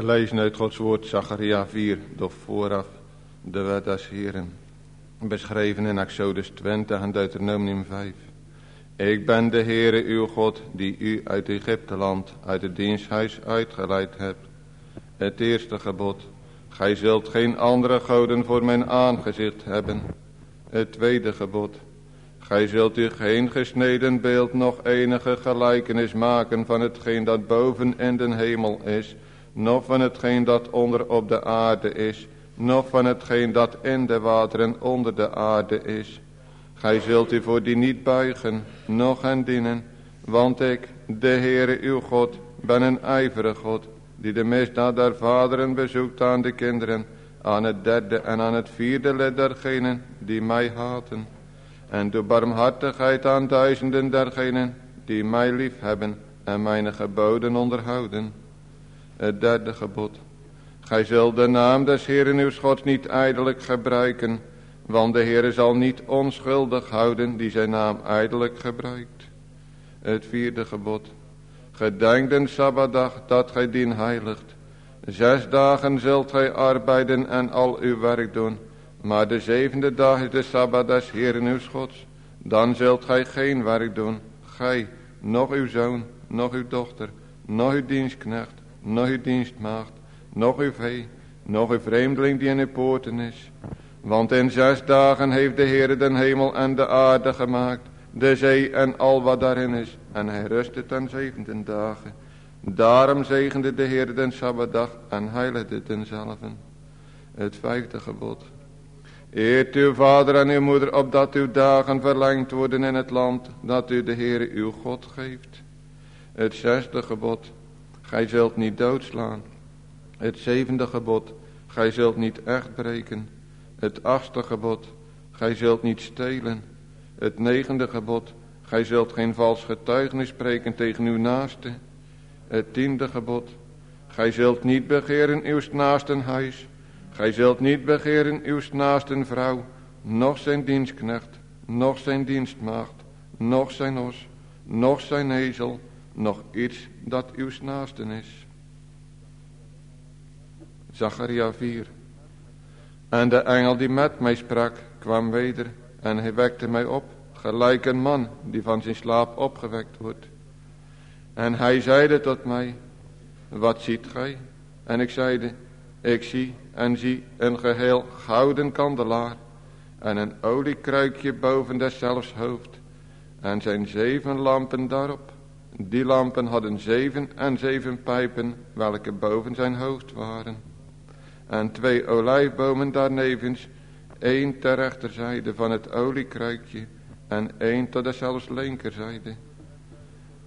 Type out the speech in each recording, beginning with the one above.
We lezen uit Gods woord Zacharia 4, doch vooraf de wet des Heren. Beschreven in Exodus 20 en Deuteronomium 5. Ik ben de Heere uw God die u uit Egypteland, uit het diensthuis uitgeleid hebt. Het eerste gebod. Gij zult geen andere goden voor mijn aangezicht hebben. Het tweede gebod. Gij zult u geen gesneden beeld nog enige gelijkenis maken van hetgeen dat boven in den hemel is, noch van hetgeen dat onder op de aarde is, noch van hetgeen dat in de wateren onder de aarde is. Gij zult u voor die niet buigen, noch hen dienen, want ik, de Heere uw God, ben een ijverig God, die de misdaad der vaderen bezoekt aan de kinderen, aan het derde en aan het vierde lid dergenen die mij haten. En doe barmhartigheid aan duizenden dergenen die mij lief hebben en mijn geboden onderhouden. Het derde gebod. Gij zult de naam des Heeren uw Gods niet ijdelijk gebruiken, want de Heere zal niet onschuldig houden die zijn naam ijdelijk gebruikt. Het vierde gebod. Gedenk den Sabbatdag dat gij dien heiligt. Zes dagen zult gij arbeiden en al uw werk doen. Maar de zevende dag is de Sabbat des Heeren uw Gods. Dan zult gij geen werk doen. Gij, nog uw zoon, nog uw dochter, nog uw dienstknecht, nog uw dienstmaagd, nog uw vee, nog uw vreemdeling die in uw poorten is. Want in zes dagen heeft de Heer den hemel en de aarde gemaakt, de zee en al wat daarin is. En hij rustte ten zevende dagen. Daarom zegende de Heer den Sabbatdag en heiligde denzelfde. Het vijfde gebod. Eert uw vader en uw moeder opdat uw dagen verlengd worden in het land dat u de Heer uw God geeft. Het zesde gebod. Gij zult niet doodslaan. Het zevende gebod. Gij zult niet echt breken. Het achtste gebod. Gij zult niet stelen. Het negende gebod. Gij zult geen vals getuigenis spreken tegen uw naaste. Het tiende gebod. Gij zult niet begeren uw naasten huis. Gij zult niet begeren uw naasten vrouw, noch zijn dienstknecht, noch zijn dienstmaagd, noch zijn os, noch zijn ezel, nog iets dat uw naasten is. Zacharia 4 En de engel die met mij sprak, kwam weder en hij wekte mij op, gelijk een man die van zijn slaap opgewekt wordt. En hij zeide tot mij, wat ziet gij? En ik zeide, ik zie en zie een geheel gouden kandelaar en een oliekruikje boven deszelfs hoofd en zijn zeven lampen daarop. Die lampen hadden zeven en zeven pijpen welke boven zijn hoofd waren. En twee olijfbomen daarnevens, één ter rechterzijde van het oliekruikje en één tot deszelfs linkerzijde.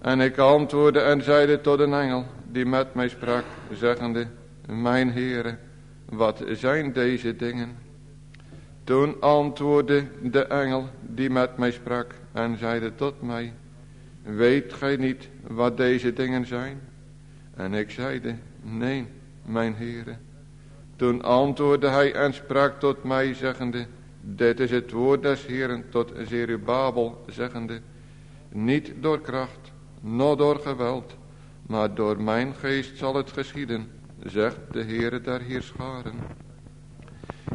En ik antwoordde en zeide tot een engel die met mij sprak, zeggende, Mijn Heere, wat zijn deze dingen? Toen antwoordde de engel die met mij sprak en zeide tot mij, weet gij niet wat deze dingen zijn? En ik zeide, nee, mijn heren. Toen antwoordde hij en sprak tot mij, zeggende, dit is het woord des Heren tot Zerubabel, zeggende, niet door kracht, noch door geweld, maar door mijn geest zal het geschieden, zegt de Heere der Heerscharen.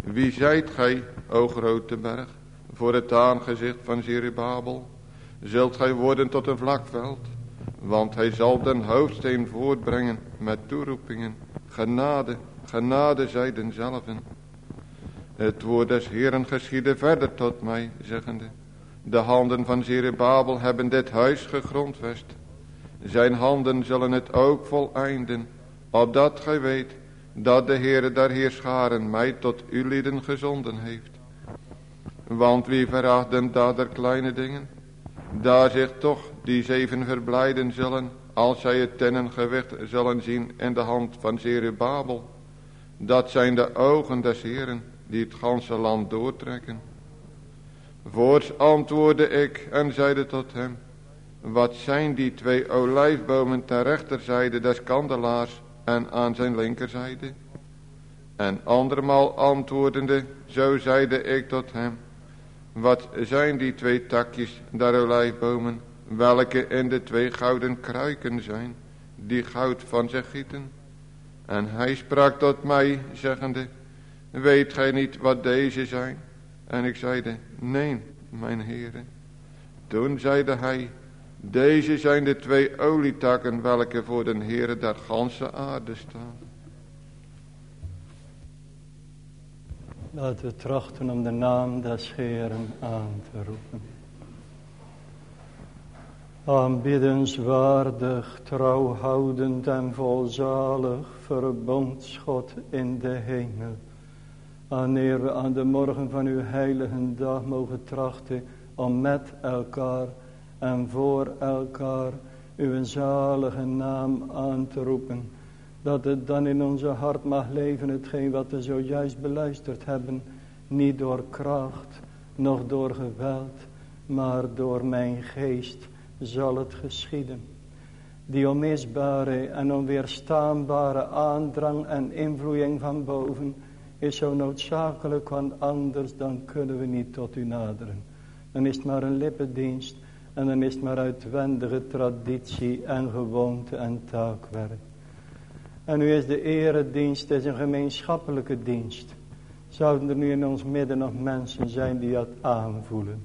Wie zijt gij, o grote berg, voor het aangezicht van Zerubabel? Zult gij worden tot een vlakveld? Want hij zal den hoofdsteen voortbrengen met toeroepingen. Genade, genade zij denzelven. Het woord des Heeren geschiedde verder tot mij, zeggende. De handen van Zerubabel hebben dit huis gegrondvest. Zijn handen zullen het ook voleinden opdat gij weet dat de Heere der Heerscharen mij tot uw lieden gezonden heeft. Want wie veracht den dader kleine dingen, daar zich toch die zeven verblijden zullen, als zij het tennengewicht zullen zien in de hand van Zerubabel. Dat zijn de ogen des Heeren die het ganse land doortrekken. Voorts antwoordde ik en zeide tot hem, wat zijn die twee olijfbomen ter rechterzijde des kandelaars en aan zijn linkerzijde. En andermaal antwoordende, zo zeide ik tot hem, wat zijn die twee takjes der olijfbomen, welke in de twee gouden kruiken zijn, die goud van zich gieten? En hij sprak tot mij, zeggende, weet gij niet wat deze zijn? En ik zeide, nee, mijn heren. Toen zeide hij, deze zijn de twee olietakken welke voor de heren der ganse aarde staan. Laten we trachten om de naam des Heeren aan te roepen. Aanbiddenswaardig, trouwhoudend en volzalig verbondsgod in de hemel. Wanneer we aan de morgen van uw heilige dag mogen trachten om met elkaar en voor elkaar uw zalige naam aan te roepen. Dat het dan in onze hart mag leven hetgeen wat we zojuist beluisterd hebben. Niet door kracht, noch door geweld, maar door mijn geest zal het geschieden. Die onmisbare en onweerstaanbare aandrang en invloeiing van boven is zo noodzakelijk, want anders dan kunnen we niet tot u naderen. Dan is het maar een lippendienst en dan is het maar uitwendige traditie en gewoonte en taakwerk. En nu is de eredienst is een gemeenschappelijke dienst. Zouden er nu in ons midden nog mensen zijn die dat aanvoelen.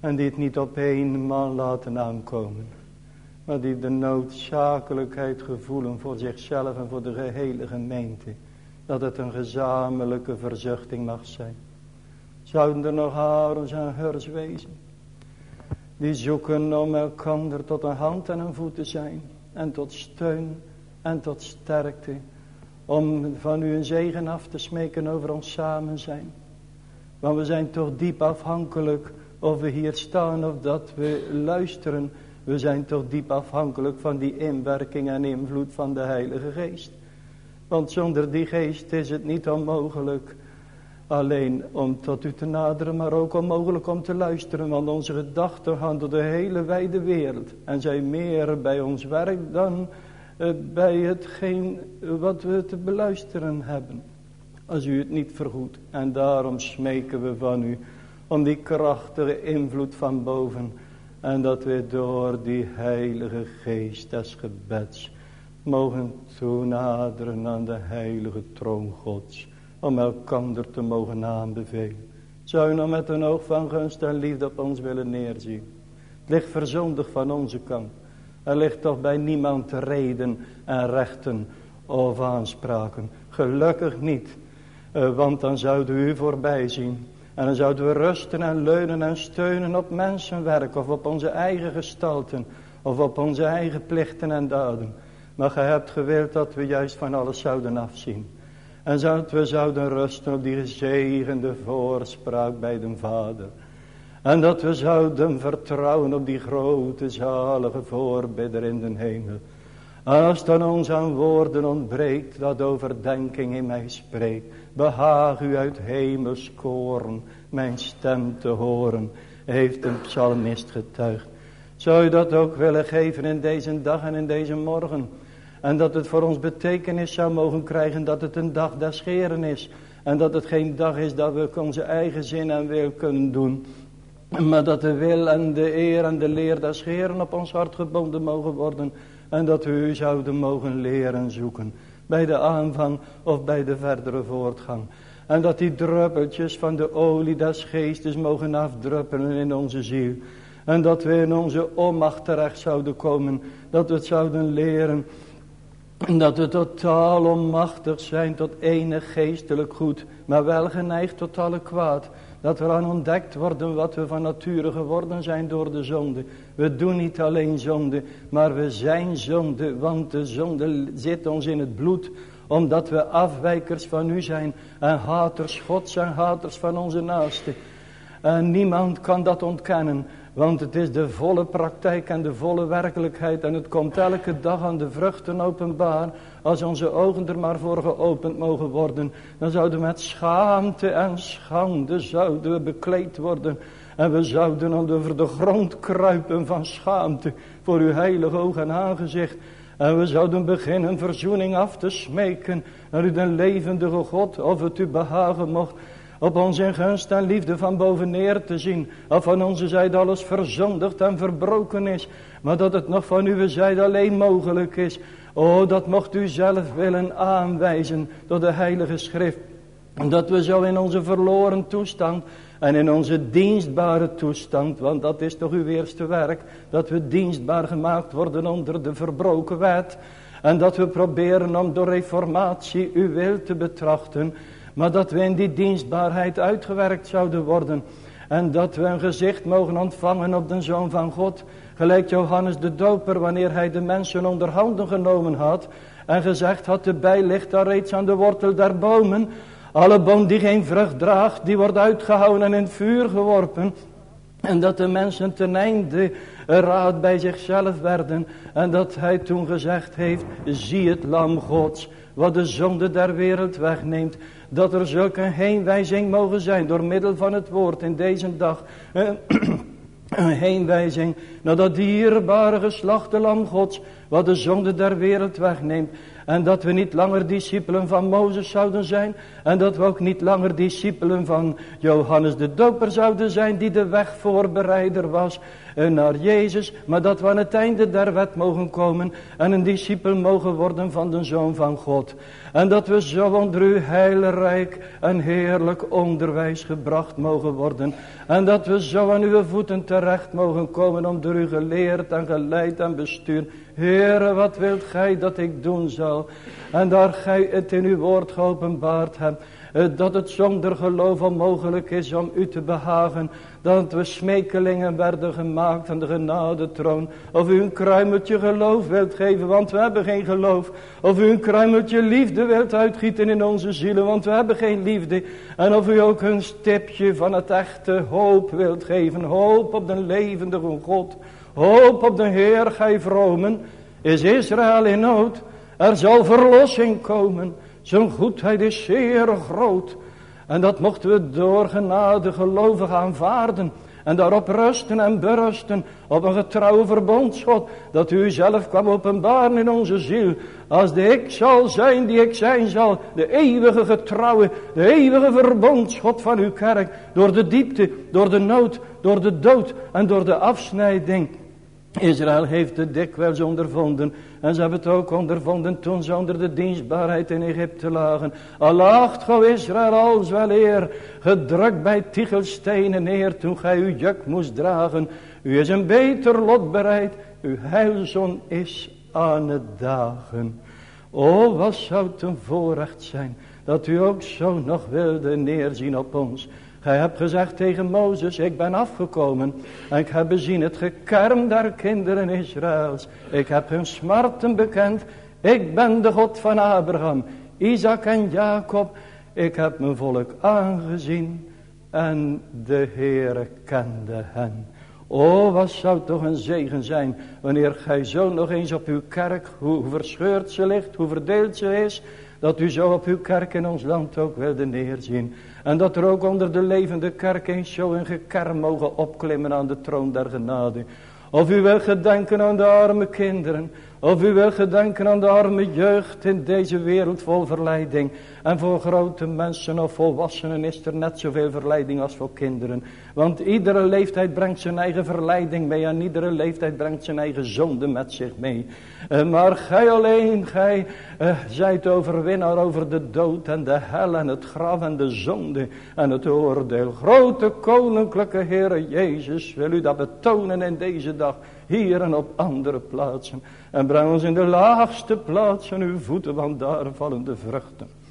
En die het niet op één man laten aankomen. Maar die de noodzakelijkheid gevoelen voor zichzelf en voor de gehele gemeente. Dat het een gezamenlijke verzuchting mag zijn. Zouden er nog harens en hers wezen. Die zoeken om elkander tot een hand en een voet te zijn. En tot steun en tot sterkte. Om van u een zegen af te smeken over ons samen zijn. Want we zijn toch diep afhankelijk of we hier staan of dat we luisteren. We zijn toch diep afhankelijk van die inwerking en invloed van de Heilige Geest. Want zonder die geest is het niet onmogelijk alleen om tot u te naderen, maar ook onmogelijk om te luisteren. Want onze gedachten gaan door de hele wijde wereld en zijn meer bij ons werk dan bij hetgeen wat we te beluisteren hebben. Als u het niet vergoedt. En daarom smeken we van u om die krachtige invloed van boven. En dat we door die heilige geest des gebeds mogen toenaderen aan de heilige troon gods. Om elkander te mogen aanbevelen. Zou u nou met een oog van gunst en liefde op ons willen neerzien. Het ligt verzondig van onze kant. Er ligt toch bij niemand reden en rechten of aanspraken. Gelukkig niet. Eh, want dan zouden we u voorbij zien. En dan zouden we rusten en leunen en steunen op mensenwerk. Of op onze eigen gestalten. Of op onze eigen plichten en daden. Maar gij hebt gewild dat we juist van alles zouden afzien. En dat we zouden rusten op die gezegende voorspraak bij de Vader. En dat we zouden vertrouwen op die grote zalige voorbidder in de hemel. Als dan ons aan woorden ontbreekt dat overdenking in mij spreekt. Behaag u uit hemels koren mijn stem te horen. Heeft een psalmist getuigd. Zou u dat ook willen geven in deze dag en in deze morgen. En dat het voor ons betekenis zou mogen krijgen dat het een dag des scheren is. En dat het geen dag is dat we onze eigen zin en wil kunnen doen. Maar dat de wil en de eer en de leer des Heeren op ons hart gebonden mogen worden. En dat we u zouden mogen leren zoeken. Bij de aanvang of bij de verdere voortgang. En dat die druppeltjes van de olie des geestes mogen afdruppelen in onze ziel. En dat we in onze onmacht terecht zouden komen. Dat we het zouden leren. Dat we totaal onmachtig zijn tot enig geestelijk goed. Maar wel geneigd tot alle kwaad. Dat we aan ontdekt worden wat we van nature geworden zijn door de zonde. We doen niet alleen zonde, maar we zijn zonde. Want de zonde zit ons in het bloed. Omdat we afwijkers van u zijn. En haters gods en haters van onze naasten. En niemand kan dat ontkennen. Want het is de volle praktijk en de volle werkelijkheid. En het komt elke dag aan de vruchten openbaar. Als onze ogen er maar voor geopend mogen worden. Dan zouden we met schaamte en schande zouden we bekleed worden. En we zouden over de grond kruipen van schaamte. Voor uw heilige oog en aangezicht. En we zouden beginnen verzoening af te smeken. Naar u de levendige God. Of het u behagen mocht op ons in gunst en liefde van boven neer te zien. Of van onze zijde alles verzondigd en verbroken is. Maar dat het nog van uw zijde alleen mogelijk is. O, dat mocht u zelf willen aanwijzen door de heilige schrift. Dat we zo in onze verloren toestand en in onze dienstbare toestand, want dat is toch uw eerste werk, dat we dienstbaar gemaakt worden onder de verbroken wet. En dat we proberen om door reformatie uw wil te betrachten. Maar dat we in die dienstbaarheid uitgewerkt zouden worden. En dat we een gezicht mogen ontvangen op de Zoon van God. Gelijk Johannes de Doper wanneer hij de mensen onder handen genomen had. En gezegd had de bij ligt daar reeds aan de wortel der bomen. Alle boom die geen vrucht draagt die wordt uitgehouden en in het vuur geworpen. En dat de mensen ten einde raad bij zichzelf werden. En dat hij toen gezegd heeft, zie het lam gods, wat de zonde der wereld wegneemt. Dat er zulke heenwijzing mogen zijn door middel van het woord in deze dag. Een heenwijzing naar dat dierbare geslachte lam gods, wat de zonde der wereld wegneemt. En dat we niet langer discipelen van Mozes zouden zijn. En dat we ook niet langer discipelen van Johannes de Doper zouden zijn. Die de weg voorbereider was naar Jezus. Maar dat we aan het einde der wet mogen komen. En een discipel mogen worden van de Zoon van God. En dat we zo onder uw heilrijk en heerlijk onderwijs gebracht mogen worden. En dat we zo aan uw voeten terecht mogen komen om door u geleerd en geleid en bestuurd Heere, wat wilt gij dat ik doen zal? En daar gij het in uw woord geopenbaard hebt. Eh, dat het zonder geloof onmogelijk is om u te behagen. Dat we smekelingen werden gemaakt aan de genadetroon. Of u een kruimeltje geloof wilt geven, want we hebben geen geloof. Of u een kruimeltje liefde wilt uitgieten in onze zielen, want we hebben geen liefde. En of u ook een stipje van het echte hoop wilt geven. Hoop op de levendige God. Hoop op de Heer, gij vromen. Is Israël in nood? Er zal verlossing komen. Zijn goedheid is zeer groot. En dat mochten we door genade gelovig aanvaarden. En daarop rusten en berusten op een getrouwe verbondsgod. Dat u zelf kwam openbaren in onze ziel. Als de ik zal zijn die ik zijn zal. De eeuwige getrouwe, de eeuwige verbondsgod van uw kerk. Door de diepte, door de nood, door de dood en door de afsnijding. Israël heeft het dikwijls ondervonden. En ze hebben het ook ondervonden toen ze onder de dienstbaarheid in Egypte lagen. Allacht gauw Israël als wel eer. Gedrukt bij tichelstenen neer toen gij uw juk moest dragen. U is een beter lot bereid. Uw heilzon is aan het dagen. O wat zou het een voorrecht zijn. Dat u ook zo nog wilde neerzien op ons. Gij hebt gezegd tegen Mozes, ik ben afgekomen. En ik heb bezien het gekerm der kinderen Israëls. Ik heb hun smarten bekend. Ik ben de God van Abraham, Isaac en Jacob. Ik heb mijn volk aangezien. En de Heere kende hen. O, wat zou toch een zegen zijn, wanneer gij zo nog eens op uw kerk, hoe verscheurd ze ligt, hoe verdeeld ze is, dat u zo op uw kerk in ons land ook wilde neerzien. En dat er ook onder de levende kerk eens zo een gekerm mogen opklimmen aan de troon der genade. Of u wil gedenken aan de arme kinderen. Of u wil gedenken aan de arme jeugd in deze wereld vol verleiding. En voor grote mensen of volwassenen is er net zoveel verleiding als voor kinderen. Want iedere leeftijd brengt zijn eigen verleiding mee. En iedere leeftijd brengt zijn eigen zonde met zich mee. Eh, maar gij alleen, gij uh, zijt overwinnaar over de dood en de hel en het graf en de zonde en het oordeel. Grote koninklijke Heere Jezus wil u dat betonen in deze dag. Hier en op andere plaatsen. En breng ons in de laagste plaatsen uw voeten, want daar vallen de vruchten.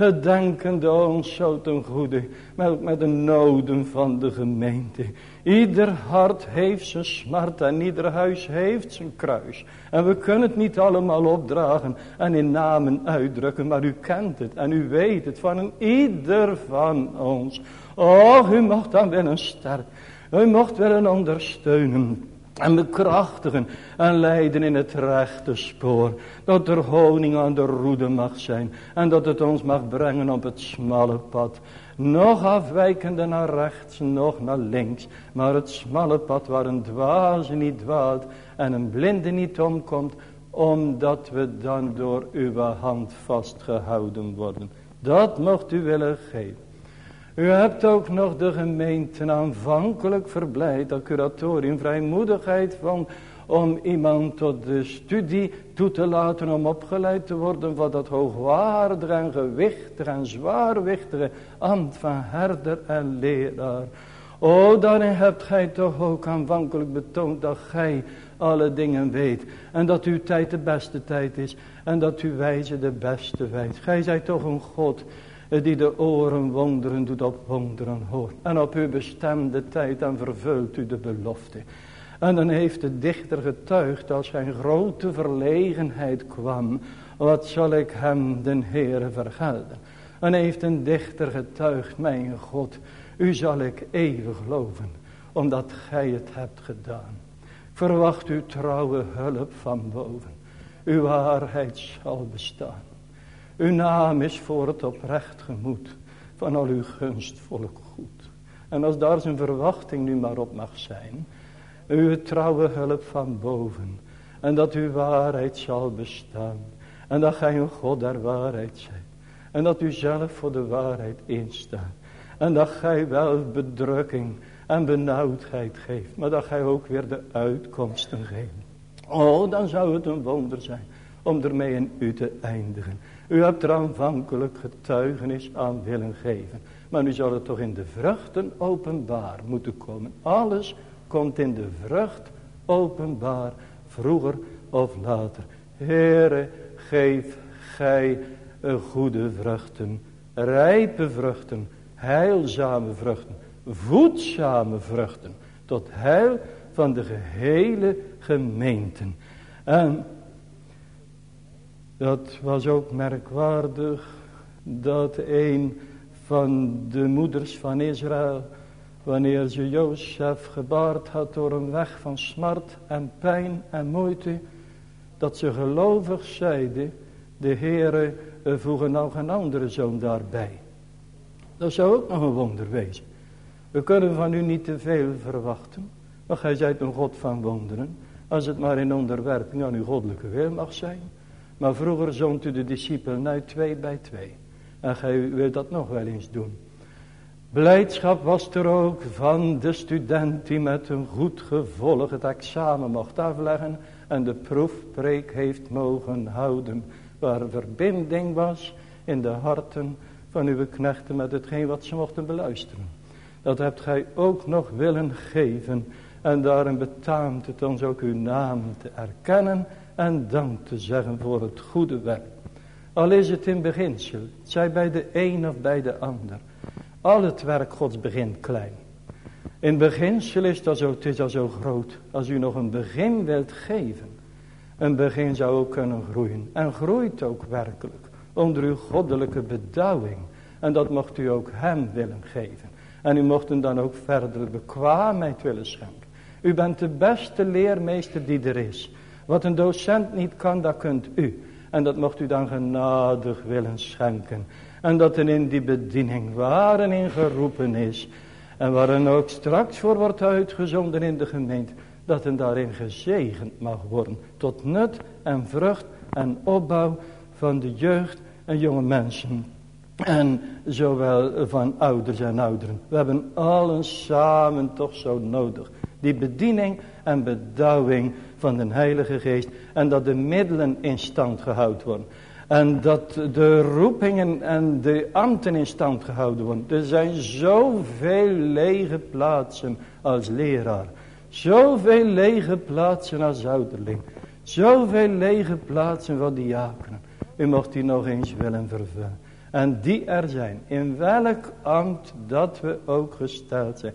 Gedenkende ons zo ten goede met, met de noden van de gemeente. Ieder hart heeft zijn smart en ieder huis heeft zijn kruis. En we kunnen het niet allemaal opdragen en in namen uitdrukken, maar u kent het en u weet het van een ieder van ons. Oh, u mocht dan willen sterk. U mocht willen ondersteunen en bekrachtigen en leiden in het rechte spoor. Dat er honing aan de roede mag zijn en dat het ons mag brengen op het smalle pad. Nog afwijkende naar rechts, nog naar links. Maar het smalle pad waar een dwaze niet dwaalt en een blinde niet omkomt. Omdat we dan door uw hand vastgehouden worden. Dat mocht u willen geven. U hebt ook nog de gemeente aanvankelijk verblijd, dat curatorium vrijmoedigheid van om iemand tot de studie toe te laten om opgeleid te worden van dat hoogwaardige en gewichtige en zwaarwichtige ambt van herder en leraar. O, daarin hebt gij toch ook aanvankelijk betoond dat gij alle dingen weet. En dat uw tijd de beste tijd is. En dat uw wijze de beste wijze. Gij zijt toch een God die de oren wonderen doet op wonderen hoort. En op uw bestemde tijd dan vervult u de belofte. En dan heeft de dichter getuigd als zijn grote verlegenheid kwam. Wat zal ik hem den Heere vergelden. En heeft een dichter getuigd, mijn God, u zal ik eeuwig geloven, omdat gij het hebt gedaan. Verwacht uw trouwe hulp van boven. Uw waarheid zal bestaan. Uw naam is voor het oprecht gemoed van al uw gunstvolk goed. En als daar zijn verwachting nu maar op mag zijn, uw trouwe hulp van boven. En dat uw waarheid zal bestaan. En dat gij een God der waarheid zijt. En dat u zelf voor de waarheid instaat. En dat gij wel bedrukking en benauwdheid geeft. Maar dat gij ook weer de uitkomsten geeft. Oh, dan zou het een wonder zijn om ermee in u te eindigen. U hebt er aanvankelijk getuigenis aan willen geven. Maar nu zal het toch in de vruchten openbaar moeten komen. Alles komt in de vrucht openbaar. Vroeger of later. Heere, geef gij goede vruchten. Rijpe vruchten. Heilzame vruchten. Voedzame vruchten. Tot heil van de gehele gemeenten. En dat was ook merkwaardig dat een van de moeders van Israël, wanneer ze Jozef gebaard had door een weg van smart en pijn en moeite, dat ze gelovig zeide, de Heere voege nog een andere zoon daarbij. Dat zou ook nog een wonder wezen. We kunnen van u niet te veel verwachten, maar gij zijt een God van wonderen, als het maar in onderwerping aan uw goddelijke wil mag zijn. Maar vroeger zond u de discipelen uit twee bij twee. En gij wilt dat nog wel eens doen. Blijdschap was er ook van de student die met een goed gevolg het examen mocht afleggen. En de proefpreek heeft mogen houden. Waar verbinding was in de harten van uw knechten met hetgeen wat ze mochten beluisteren. Dat hebt gij ook nog willen geven. En daarin betaamt het ons ook uw naam te erkennen en dank te zeggen voor het goede werk. Al is het in beginsel, zij bij de een of bij de ander. Al het werk Gods begint klein. In beginsel is dat zo, het is al zo groot. Als u nog een begin wilt geven. Een begin zou ook kunnen groeien. En groeit ook werkelijk. Onder uw goddelijke bedouwing. En dat mocht u ook hem willen geven. En u mocht hem dan ook verder bekwaamheid willen schenken. U bent de beste leermeester die er is. Wat een docent niet kan, dat kunt u. En dat mocht u dan genadig willen schenken. En dat er in die bediening waren in geroepen is. En waarin ook straks voor wordt uitgezonden in de gemeente. Dat er daarin gezegend mag worden. Tot nut en vrucht en opbouw van de jeugd en jonge mensen. En zowel van ouders en ouderen. We hebben allen samen toch zo nodig. Die bediening en bedouwing van de Heilige Geest. En dat de middelen in stand gehouden worden. En dat de roepingen en de ambten in stand gehouden worden. Er zijn zoveel lege plaatsen als leraar. Zoveel lege plaatsen als ouderling. Zoveel lege plaatsen voor diakenen. U mocht die nog eens willen vervullen. En die er zijn. In welk ambt dat we ook gesteld zijn.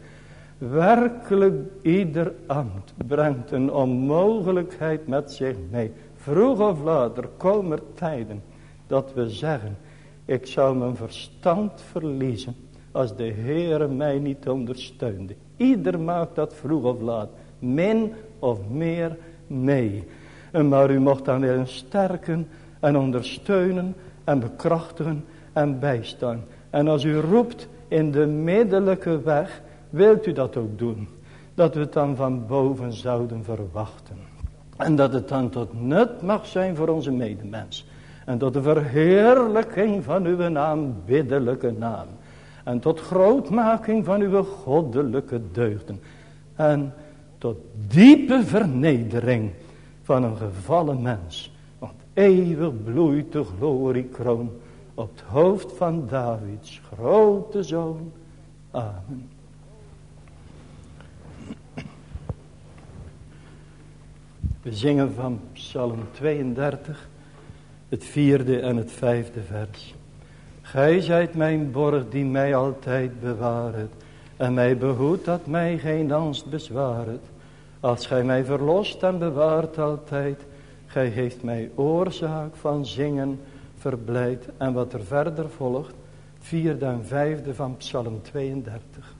Werkelijk ieder ambt brengt een onmogelijkheid met zich mee. Vroeg of later komen tijden dat we zeggen. Ik zou mijn verstand verliezen als de Heere mij niet ondersteunde. Ieder maakt dat vroeg of laat. Min of meer mee. Maar u mocht dan weer sterken en ondersteunen en bekrachtigen en bijstaan. En als u roept in de middelijke weg Wilt u dat ook doen? Dat we het dan van boven zouden verwachten. En dat het dan tot nut mag zijn voor onze medemens. En tot de verheerlijking van uw aanbiddelijke naam. En tot grootmaking van uw goddelijke deugden. En tot diepe vernedering van een gevallen mens. Want eeuwig bloeit de gloriekroon op het hoofd van Davids grote zoon. Amen. We zingen van Psalm 32, het vierde en het vijfde vers. Gij zijt mijn borg die mij altijd bewaart en mij behoedt dat mij geen angst bezwaart. Als gij mij verlost en bewaart altijd, gij heeft mij oorzaak van zingen verblijd. En wat er verder volgt, vierde en vijfde van Psalm 32.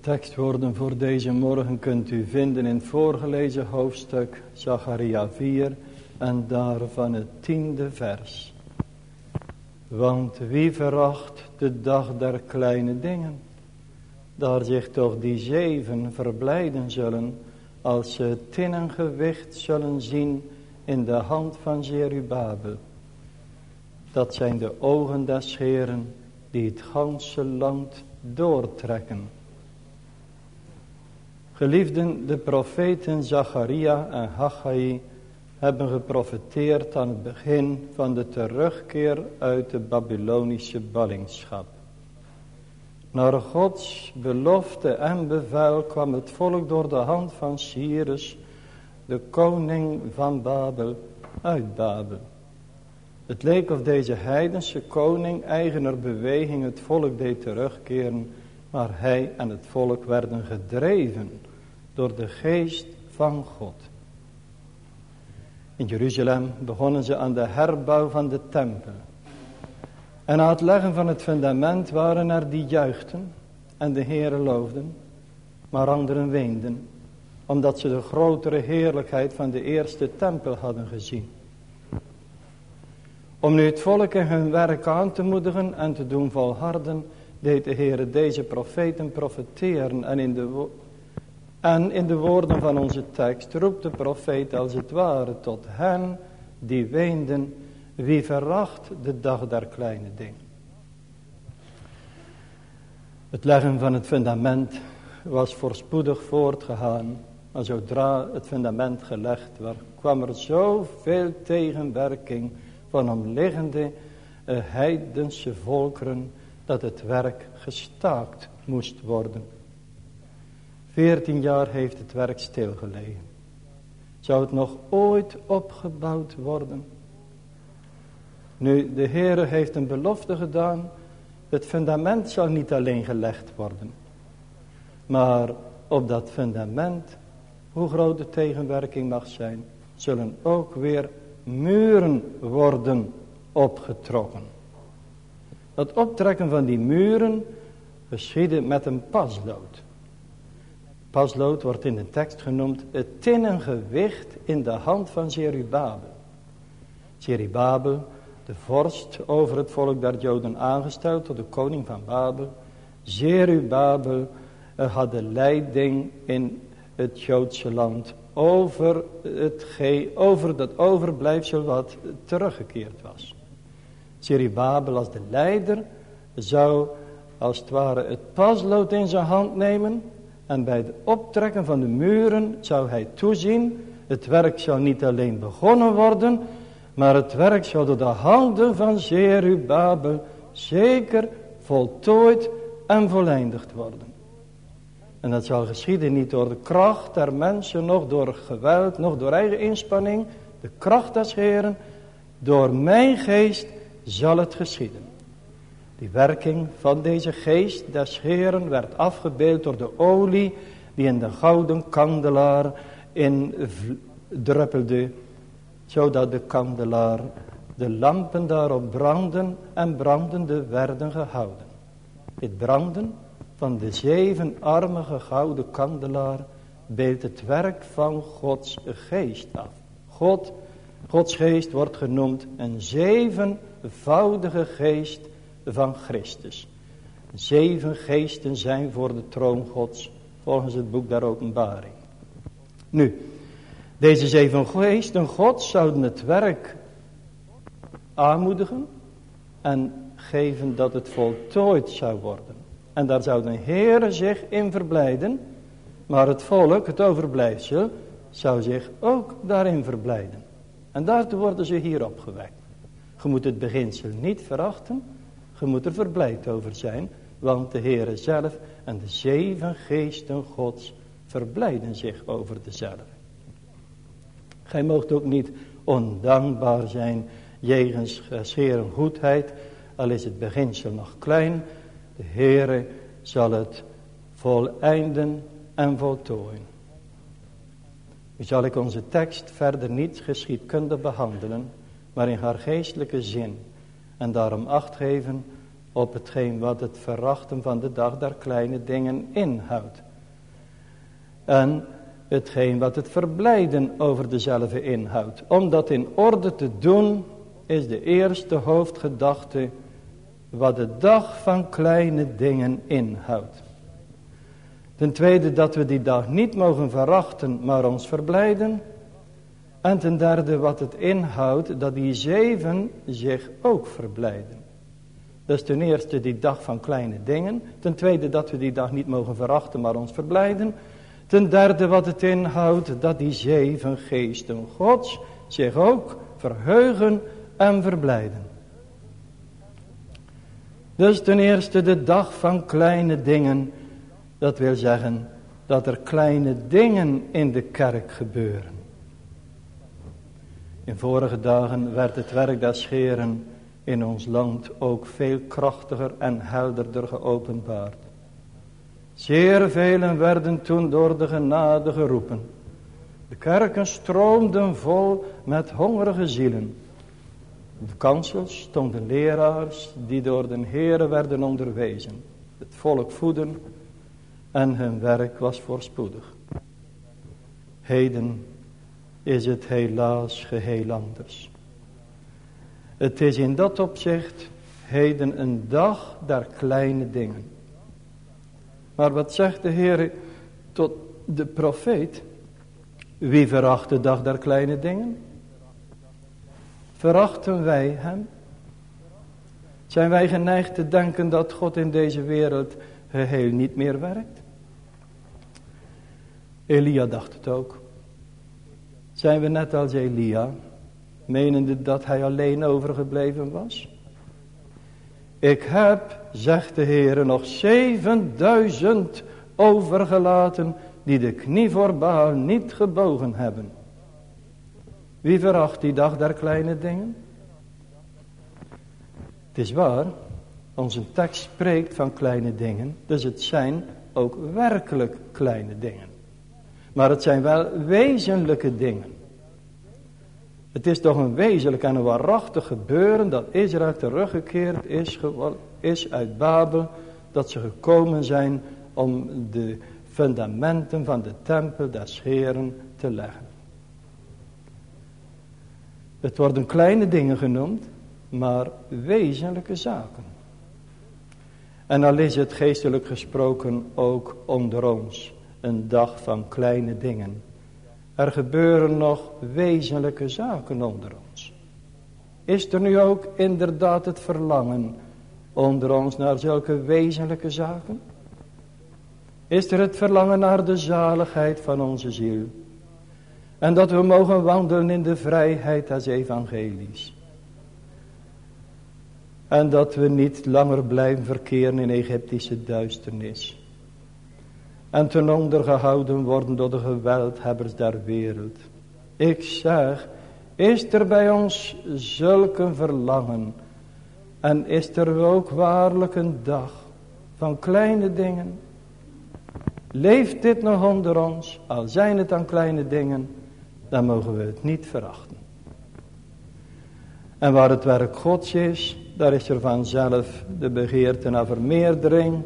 De tekstwoorden voor deze morgen kunt u vinden in het voorgelezen hoofdstuk Zacharia 4 en daarvan het tiende vers. Want wie veracht de dag der kleine dingen, daar zich toch die zeven verblijden zullen, als ze tinnengewicht zullen zien in de hand van Zerubabel. Dat zijn de ogen des Heren die het ganse land doortrekken. Geliefden, de profeten Zacharia en Haggai hebben geprofeteerd aan het begin van de terugkeer uit de Babylonische ballingschap. Naar Gods belofte en bevel kwam het volk door de hand van Cyrus, de koning van Babel, uit Babel. Het leek of deze heidense koning eigener beweging het volk deed terugkeren, maar hij en het volk werden gedreven door de geest van God. In Jeruzalem begonnen ze aan de herbouw van de tempel. En na het leggen van het fundament waren er die juichten en de Heere loofden, maar anderen weenden, omdat ze de grotere heerlijkheid van de eerste tempel hadden gezien. Om nu het volk in hun werk aan te moedigen en te doen volharden, deed de Heere deze profeten profeteren en in de en in de woorden van onze tekst roept de profeet als het ware tot hen die weenden, wie veracht de dag der kleine dingen. Het leggen van het fundament was voorspoedig voortgegaan, maar zodra het fundament gelegd werd, kwam er zoveel tegenwerking van omliggende eh, heidense volkeren, dat het werk gestaakt moest worden. Veertien jaar heeft het werk stilgelegen. Zou het nog ooit opgebouwd worden? Nu, de Heere heeft een belofte gedaan. Het fundament zal niet alleen gelegd worden. Maar op dat fundament, hoe groot de tegenwerking mag zijn, zullen ook weer muren worden opgetrokken. Dat optrekken van die muren geschiedde met een paslood. Paslood wordt in de tekst genoemd het tinnengewicht in de hand van Zerubabel. Zerubabel, de vorst over het volk der Joden aangesteld tot de koning van Babel. Zerubabel uh, had de leiding in het Joodse land over, het ge, over dat overblijfsel wat teruggekeerd was. Zerubabel als de leider zou als het ware het paslood in zijn hand nemen en bij het optrekken van de muren zou hij toezien. Het werk zou niet alleen begonnen worden. Maar het werk zou door de handen van Zerubabel zeker voltooid en voleindigd worden. En dat zal geschieden niet door de kracht der mensen, nog door geweld, nog door eigen inspanning. De kracht des Heren, door mijn geest zal het geschieden. Die werking van deze geest des Heren werd afgebeeld door de olie die in de gouden kandelaar in druppelde. Zodat de kandelaar, de lampen daarop branden en brandende werden gehouden. Het branden van de zevenarmige gouden kandelaar beeldt het werk van Gods geest af. God, Gods geest wordt genoemd een zevenvoudige geest van Christus. Zeven geesten zijn voor de troon gods, volgens het boek der openbaring. Nu, deze zeven geesten gods zouden het werk aanmoedigen en geven dat het voltooid zou worden. En daar zouden heren zich in verblijden, maar het volk, het overblijfsel, zou zich ook daarin verblijden. En daartoe worden ze hier opgewekt. Je moet het beginsel niet verachten, je moet er verblijd over zijn, want de Heere zelf en de zeven geesten gods verblijden zich over dezelfde. Gij moogt ook niet ondankbaar zijn jegens Heeren goedheid, al is het beginsel nog klein. De Heere zal het voleinden en voltooien. Nu zal ik onze tekst verder niet geschiedkundig behandelen, maar in haar geestelijke zin en daarom acht geven op hetgeen wat het verachten van de dag der kleine dingen inhoudt. En hetgeen wat het verblijden over dezelfde inhoudt. Om dat in orde te doen is de eerste hoofdgedachte wat de dag van kleine dingen inhoudt. Ten tweede dat we die dag niet mogen verachten, maar ons verblijden. En ten derde wat het inhoudt, dat die zeven zich ook verblijden. Dus ten eerste die dag van kleine dingen. Ten tweede dat we die dag niet mogen verachten, maar ons verblijden. Ten derde wat het inhoudt, dat die zeven geesten gods zich ook verheugen en verblijden. Dus ten eerste de dag van kleine dingen. Dat wil zeggen dat er kleine dingen in de kerk gebeuren. In vorige dagen werd het werk des scheren in ons land ook veel krachtiger en helderder geopenbaard. Zeer velen werden toen door de genade geroepen. De kerken stroomden vol met hongerige zielen. Op de kansels stonden leraars die door de Heere werden onderwezen. Het volk voeden en hun werk was voorspoedig. Heden is het helaas geheel anders. Het is in dat opzicht heden een dag der kleine dingen. Maar wat zegt de Heer tot de profeet? Wie veracht de dag der kleine dingen? Verachten wij hem? Zijn wij geneigd te denken dat God in deze wereld geheel niet meer werkt? Elia dacht het ook. Zijn we net als Elia, menende dat hij alleen overgebleven was? Ik heb, zegt de Heer, nog zevenduizend overgelaten die de knie voor Baal niet gebogen hebben. Wie veracht die dag der kleine dingen? Het is waar, onze tekst spreekt van kleine dingen, dus het zijn ook werkelijk kleine dingen. Maar het zijn wel wezenlijke dingen. Het is toch een wezenlijk en een waarachtig gebeuren dat Israël teruggekeerd is, is uit Babel. Dat ze gekomen zijn om de fundamenten van de tempel des Heren te leggen. Het worden kleine dingen genoemd, maar wezenlijke zaken. En al is het geestelijk gesproken ook onder ons een dag van kleine dingen. Er gebeuren nog wezenlijke zaken onder ons. Is er nu ook inderdaad het verlangen onder ons naar zulke wezenlijke zaken? Is er het verlangen naar de zaligheid van onze ziel? En dat we mogen wandelen in de vrijheid des evangelies. En dat we niet langer blijven verkeren in Egyptische duisternis. En ten onder gehouden worden door de geweldhebbers der wereld. Ik zeg, is er bij ons zulke verlangen. En is er ook waarlijk een dag van kleine dingen. Leeft dit nog onder ons, al zijn het dan kleine dingen dan mogen we het niet verachten. En waar het werk Gods is, daar is er vanzelf de begeerte naar vermeerdering,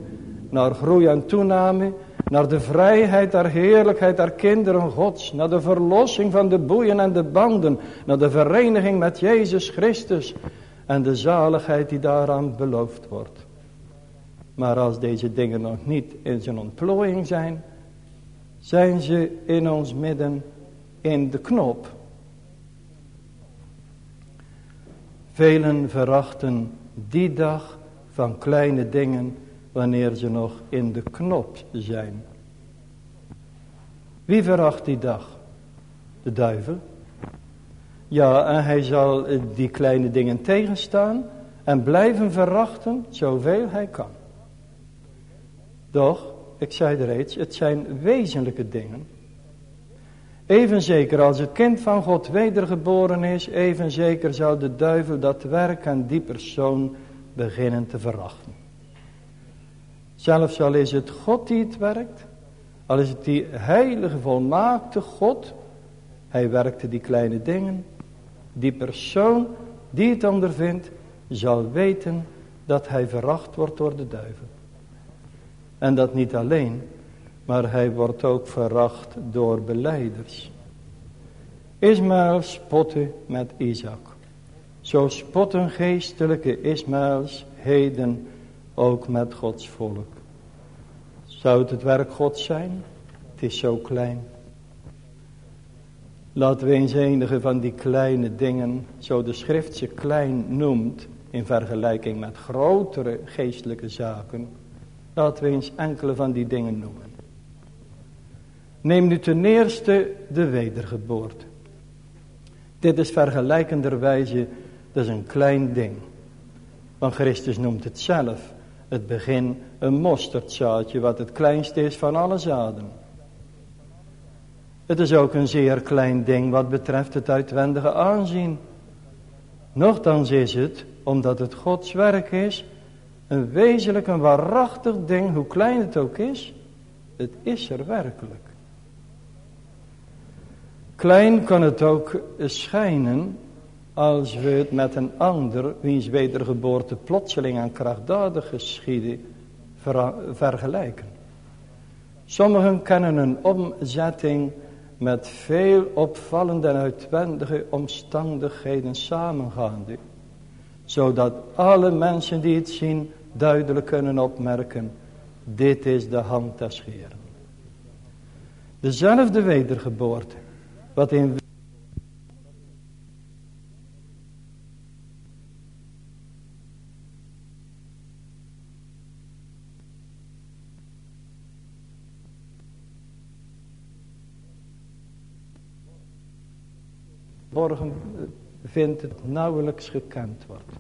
naar groei en toename, naar de vrijheid, naar heerlijkheid der kinderen Gods, naar de verlossing van de boeien en de banden, naar de vereniging met Jezus Christus en de zaligheid die daaraan beloofd wordt. Maar als deze dingen nog niet in zijn ontplooiing zijn, zijn ze in ons midden in de knop. Velen verachten die dag van kleine dingen wanneer ze nog in de knop zijn. Wie veracht die dag? De duivel. Ja, en hij zal die kleine dingen tegenstaan en blijven verachten zoveel hij kan. Doch, ik zei er reeds, het zijn wezenlijke dingen Even zeker als het kind van God wedergeboren is, even zeker zal de duivel dat werk aan die persoon beginnen te verachten. Zelfs al is het God die het werkt, al is het die heilige volmaakte God, hij werkte die kleine dingen, die persoon die het ondervindt, zal weten dat hij veracht wordt door de duivel. En dat niet alleen, maar hij wordt ook veracht door beleiders. Ismaël spotte met Isaac. Zo spotten geestelijke Ismaëls heden ook met Gods volk. Zou het het werk Gods zijn? Het is zo klein. Laten we eens enige van die kleine dingen, zo de schrift ze klein noemt, in vergelijking met grotere geestelijke zaken, laten we eens enkele van die dingen noemen. Neem nu ten eerste de wedergeboorte. Dit is vergelijkenderwijze, dat is een klein ding. Want Christus noemt het zelf, het begin een mosterdzaadje, wat het kleinste is van alle zaden. Het is ook een zeer klein ding wat betreft het uitwendige aanzien. Nochtans is het, omdat het Gods werk is, een wezenlijk, een waarachtig ding, hoe klein het ook is, het is er werkelijk. Klein kan het ook schijnen als we het met een ander, wiens wedergeboorte plotseling en krachtdadig geschiedde, vergelijken. Sommigen kennen een omzetting met veel opvallende en uitwendige omstandigheden samengaande, zodat alle mensen die het zien duidelijk kunnen opmerken, dit is de hand des Heeren. Dezelfde wedergeboorte, wat in borgen vindt het nauwelijks gekend wordt.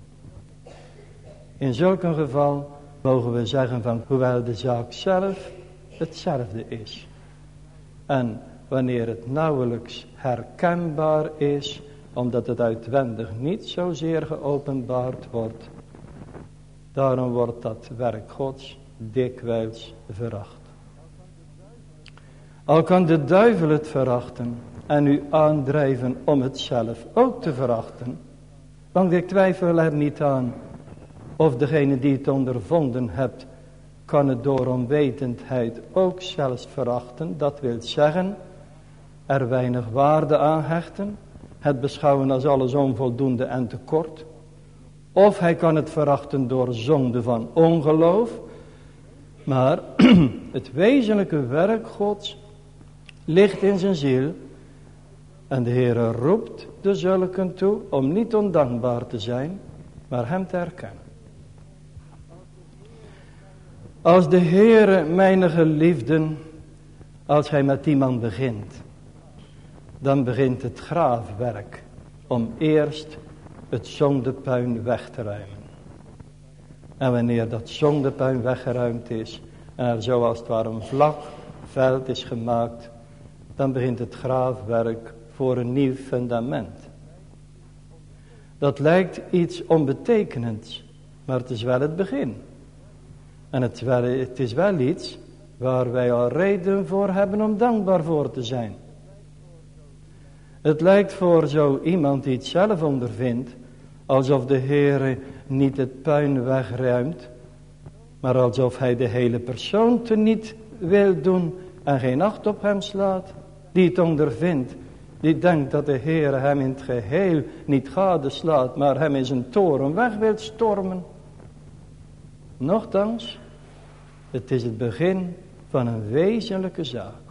In zulk een geval mogen we zeggen van hoewel de zaak zelf hetzelfde is. En wanneer het nauwelijks herkenbaar is, omdat het uitwendig niet zozeer geopenbaard wordt, daarom wordt dat werk Gods dikwijls veracht. Al kan de duivel het verachten, en u aandrijven om het zelf ook te verachten. Want ik twijfel er niet aan of degene die het ondervonden hebt, kan het door onwetendheid ook zelfs verachten. Dat wil zeggen, er weinig waarde aan hechten, het beschouwen als alles onvoldoende en tekort. Of hij kan het verachten door zonde van ongeloof. Maar het wezenlijke werk Gods ligt in zijn ziel en de Heere roept de zulken toe om niet ondankbaar te zijn, maar hem te herkennen. Als de Heere, mijn geliefden, als hij met iemand begint, dan begint het graafwerk om eerst het zondepuin weg te ruimen. En wanneer dat zondepuin weggeruimd is en er zoals het ware een vlak veld is gemaakt, dan begint het graafwerk voor een nieuw fundament. Dat lijkt iets onbetekenends, maar het is wel het begin. En het, is wel iets waar wij al reden voor hebben om dankbaar voor te zijn. Het lijkt voor zo iemand die het zelf ondervindt, alsof de Heer niet het puin wegruimt, maar alsof hij de hele persoon te niet wil doen en geen acht op hem slaat, die het ondervindt die denkt dat de Heer hem in het geheel niet gadeslaat, maar hem in zijn toren weg wil stormen. Nochtans, het is het begin van een wezenlijke zaak.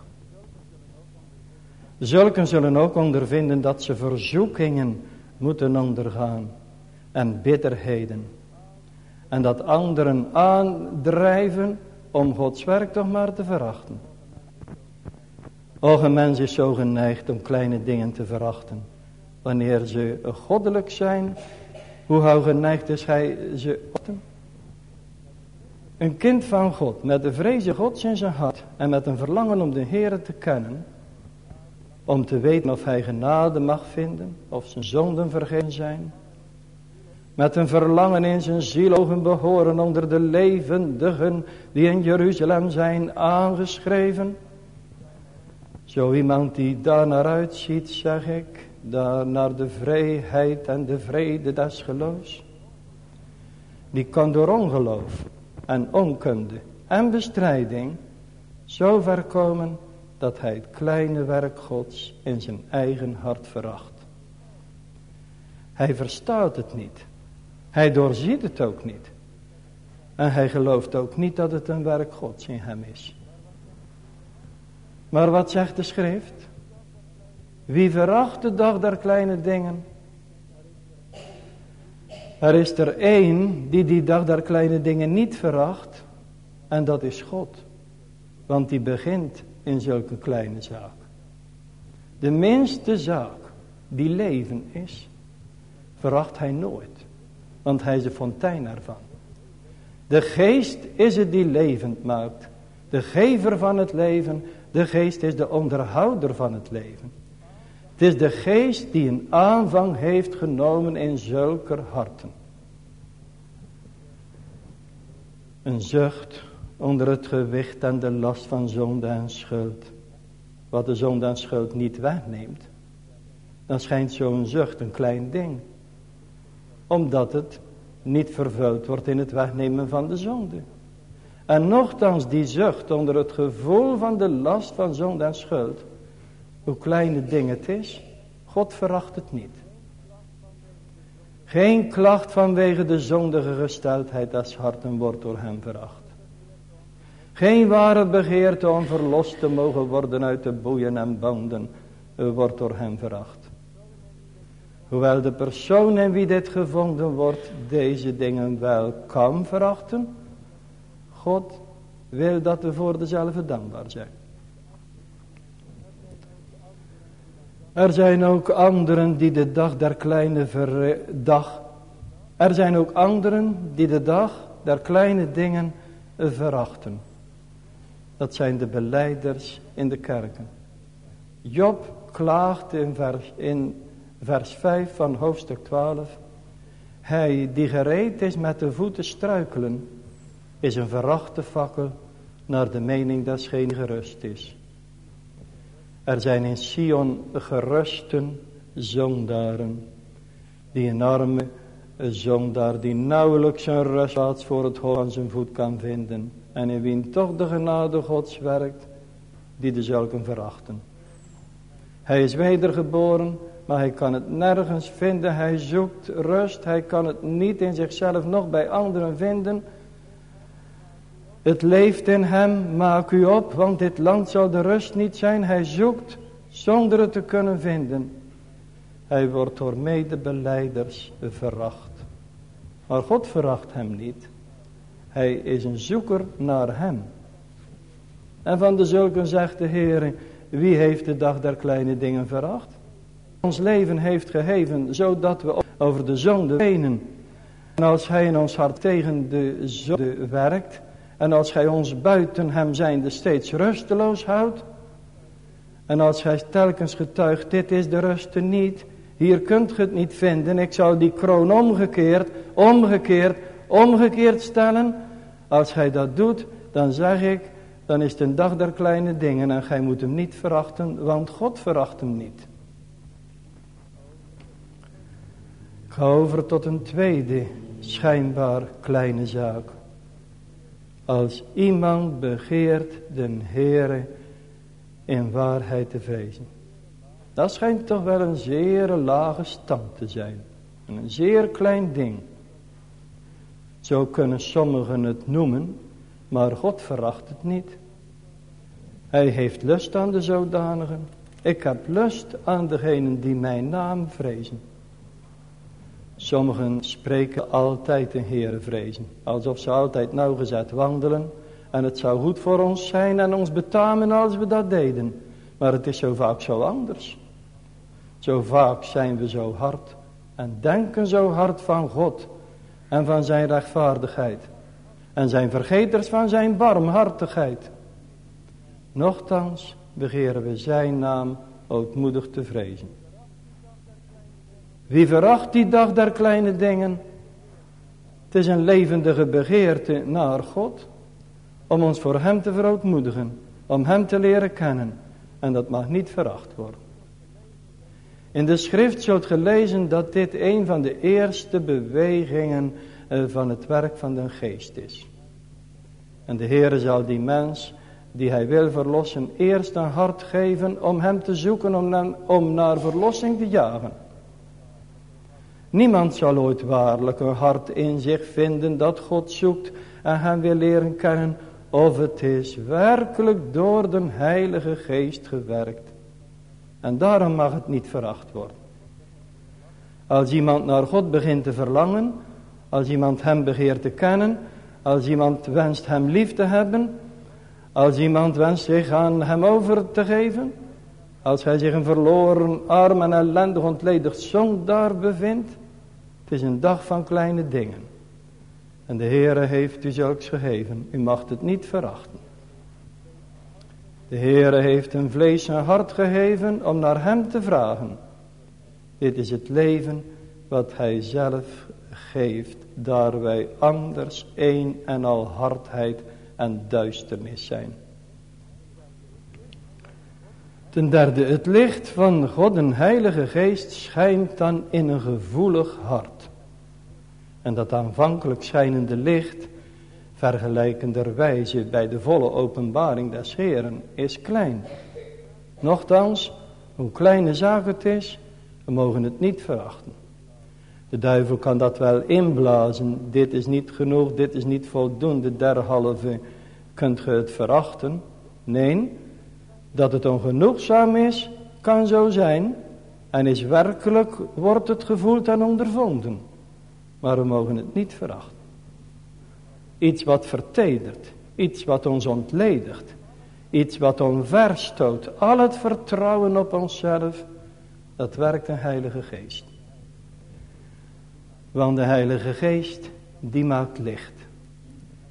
Zulken zullen ook ondervinden dat ze verzoekingen moeten ondergaan en bitterheden. En dat anderen aandrijven om Gods werk toch maar te verachten. Och, mens is zo geneigd om kleine dingen te verachten. Wanneer ze goddelijk zijn, hoe hou geneigd is hij ze op Een kind van God, met de vreze Gods in zijn hart en met een verlangen om de Heer te kennen, om te weten of hij genade mag vinden, of zijn zonden vergeven zijn. Met een verlangen in zijn ziel ogen behoren onder de levendigen die in Jeruzalem zijn aangeschreven. Zo iemand die daar naar uitziet, zeg ik, daar naar de vrijheid en de vrede des geloofs. die kan door ongeloof en onkunde en bestrijding zo ver komen dat hij het kleine werk Gods in zijn eigen hart veracht. Hij verstaat het niet. Hij doorziet het ook niet. En hij gelooft ook niet dat het een werk Gods in hem is. Maar wat zegt de schrift? Wie veracht de dag der kleine dingen? Er is er één die die dag der kleine dingen niet veracht. En dat is God. Want die begint in zulke kleine zaak. De minste zaak die leven is, veracht hij nooit. Want hij is de fontein ervan. De geest is het die levend maakt. De gever van het leven. De geest is de onderhouder van het leven. Het is de geest die een aanvang heeft genomen in zulke harten. Een zucht onder het gewicht en de last van zonde en schuld. Wat de zonde en schuld niet wegneemt. Dan schijnt zo'n zucht een klein ding. Omdat het niet vervuld wordt in het wegnemen van de zonde. En nochtans die zucht onder het gevoel van de last van zonde en schuld. Hoe klein ding het is, God veracht het niet. Geen klacht vanwege de zondige gesteldheid als harten wordt door hem veracht. Geen ware begeerte om verlost te mogen worden uit de boeien en banden wordt door hem veracht. Hoewel de persoon in wie dit gevonden wordt deze dingen wel kan verachten. God wil dat we voor dezelfde dankbaar zijn. Er zijn ook anderen die de dag der kleine dag. Er zijn ook anderen die de dag der kleine dingen verachten. Dat zijn de beleiders in de kerken. Job klaagt in vers, in vers 5 van hoofdstuk 12. Hij die gereed is met de voeten struikelen, is een verachte fakkel naar de mening dat geen gerust is. Er zijn in Sion gerusten zondaren, die een arme zondaar die nauwelijks een rustplaats voor het hoofd van zijn voet kan vinden. En in wie toch de genade gods werkt, die de zulken verachten. Hij is wedergeboren, maar hij kan het nergens vinden. Hij zoekt rust, hij kan het niet in zichzelf nog bij anderen vinden. Het leeft in hem, maak u op, want dit land zal de rust niet zijn. Hij zoekt zonder het te kunnen vinden. Hij wordt door medebeleiders veracht. Maar God veracht hem niet. Hij is een zoeker naar hem. En van de zulken zegt de Heer, wie heeft de dag der kleine dingen veracht? Ons leven heeft geheven, zodat we over de zonde wenen. En als hij in ons hart tegen de zonde werkt, en als gij ons buiten hem zijnde steeds rusteloos houdt. En als gij telkens getuigt, dit is de ruste niet. Hier kunt ge het niet vinden. Ik zal die kroon omgekeerd, omgekeerd, omgekeerd stellen. Als gij dat doet, dan zeg ik, dan is het een dag der kleine dingen. En gij moet hem niet verachten, want God veracht hem niet. Ik ga over tot een tweede schijnbaar kleine zaak. Als iemand begeert den Heere in waarheid te vrezen. Dat schijnt toch wel een zeer lage stand te zijn. Een zeer klein ding. Zo kunnen sommigen het noemen, maar God veracht het niet. Hij heeft lust aan de zodanigen. Ik heb lust aan degenen die mijn naam vrezen. Sommigen spreken altijd een Heere vrezen. Alsof ze altijd nauwgezet wandelen. En het zou goed voor ons zijn en ons betamen als we dat deden. Maar het is zo vaak zo anders. Zo vaak zijn we zo hard. En denken zo hard van God. En van zijn rechtvaardigheid. En zijn vergeters van zijn barmhartigheid. Nochtans begeren we zijn naam ootmoedig te vrezen. Wie veracht die dag der kleine dingen? Het is een levendige begeerte naar God. Om ons voor hem te verootmoedigen. Om hem te leren kennen. En dat mag niet veracht worden. In de schrift zult gelezen dat dit een van de eerste bewegingen eh, van het werk van de geest is. En de Heere zal die mens die hij wil verlossen eerst een hart geven om hem te zoeken om naar verlossing te jagen. Niemand zal ooit waarlijk een hart in zich vinden dat God zoekt en hem wil leren kennen of het is werkelijk door de Heilige Geest gewerkt. En daarom mag het niet veracht worden. Als iemand naar God begint te verlangen, als iemand hem begeert te kennen, als iemand wenst hem lief te hebben, als iemand wenst zich aan hem over te geven, als hij zich een verloren, arm en ellendig ontledigd zondaar bevindt, het is een dag van kleine dingen. En de Heere heeft u zulks gegeven, u mag het niet verachten. De Heere heeft een vlees en hart gegeven om naar hem te vragen. Dit is het leven wat hij zelf geeft, daar wij anders een en al hardheid en duisternis zijn. Ten derde, het licht van God en Heilige Geest schijnt dan in een gevoelig hart. En dat aanvankelijk schijnende licht, vergelijkenderwijze bij de volle openbaring des Heeren, is klein. Nochtans, hoe kleine zaak het is, we mogen het niet verachten. De duivel kan dat wel inblazen. Dit is niet genoeg, dit is niet voldoende. Derhalve kunt ge het verachten. Nee, dat het ongenoegzaam is, kan zo zijn. En is werkelijk, wordt het gevoeld en ondervonden. Maar we mogen het niet verachten. Iets wat vertedert. Iets wat ons ontledigt. Iets wat onverstoot. Al het vertrouwen op onszelf. Dat werkt een heilige geest. Want de heilige geest die maakt licht.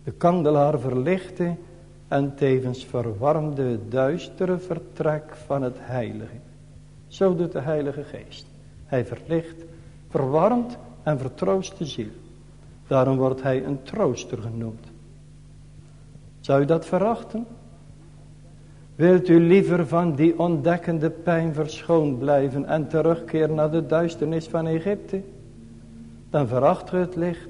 De kandelaar verlichtte en tevens verwarmde het duistere vertrek van het heilige. Zo doet de heilige geest. Hij verlicht, verwarmt en vertroost de ziel. Daarom wordt hij een trooster genoemd. Zou u dat verachten? Wilt u liever van die ontdekkende pijn verschoond blijven en terugkeren naar de duisternis van Egypte? Dan veracht u het licht.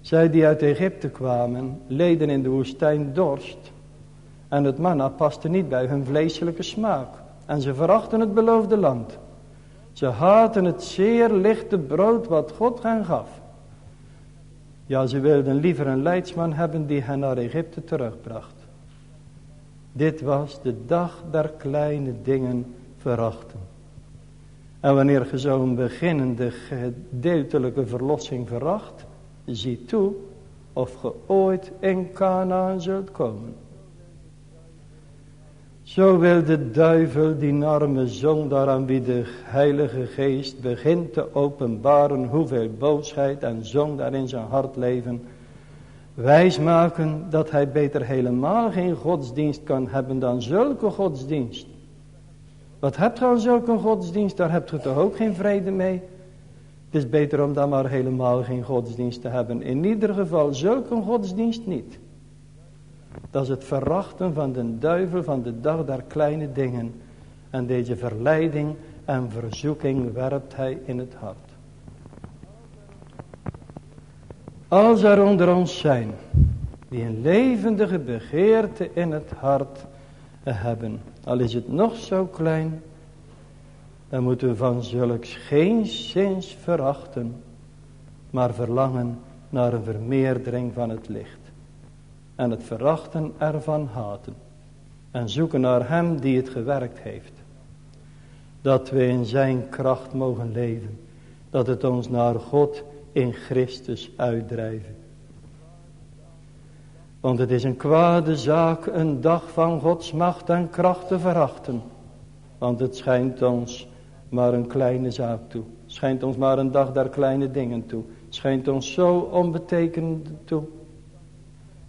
Zij die uit Egypte kwamen, leden in de woestijn dorst. En het manna paste niet bij hun vleeselijke smaak. En ze verachten het beloofde land. Ze haten het zeer lichte brood wat God hen gaf. Ja, ze wilden liever een leidsman hebben die hen naar Egypte terugbracht. Dit was de dag der kleine dingen verachten. En wanneer je zo'n beginnende gedeeltelijke verlossing veracht, zie toe of ge ooit in Canaan zult komen. Zo wil de duivel die arme zondaar aan wie de heilige geest begint te openbaren hoeveel boosheid en zondaar in zijn hart leven, wijsmaken dat hij beter helemaal geen godsdienst kan hebben dan zulke godsdienst. Wat hebt je aan zulke godsdienst, daar hebt je toch ook geen vrede mee? Het is beter om dan maar helemaal geen godsdienst te hebben. In ieder geval zulke godsdienst niet. Dat is het verachten van de duivel van de dag der kleine dingen. En deze verleiding en verzoeking werpt hij in het hart. Als er onder ons zijn die een levendige begeerte in het hart hebben. Al is het nog zo klein. Dan moeten we van zulks geen zins verachten. Maar verlangen naar een vermeerdering van het licht. En het verachten ervan haten. En zoeken naar hem die het gewerkt heeft. Dat we in zijn kracht mogen leven. Dat het ons naar God in Christus uitdrijven. Want het is een kwade zaak een dag van Gods macht en kracht te verachten. Want het schijnt ons maar een kleine zaak toe. Schijnt ons maar een dag der kleine dingen toe. Schijnt ons zo onbetekenend toe.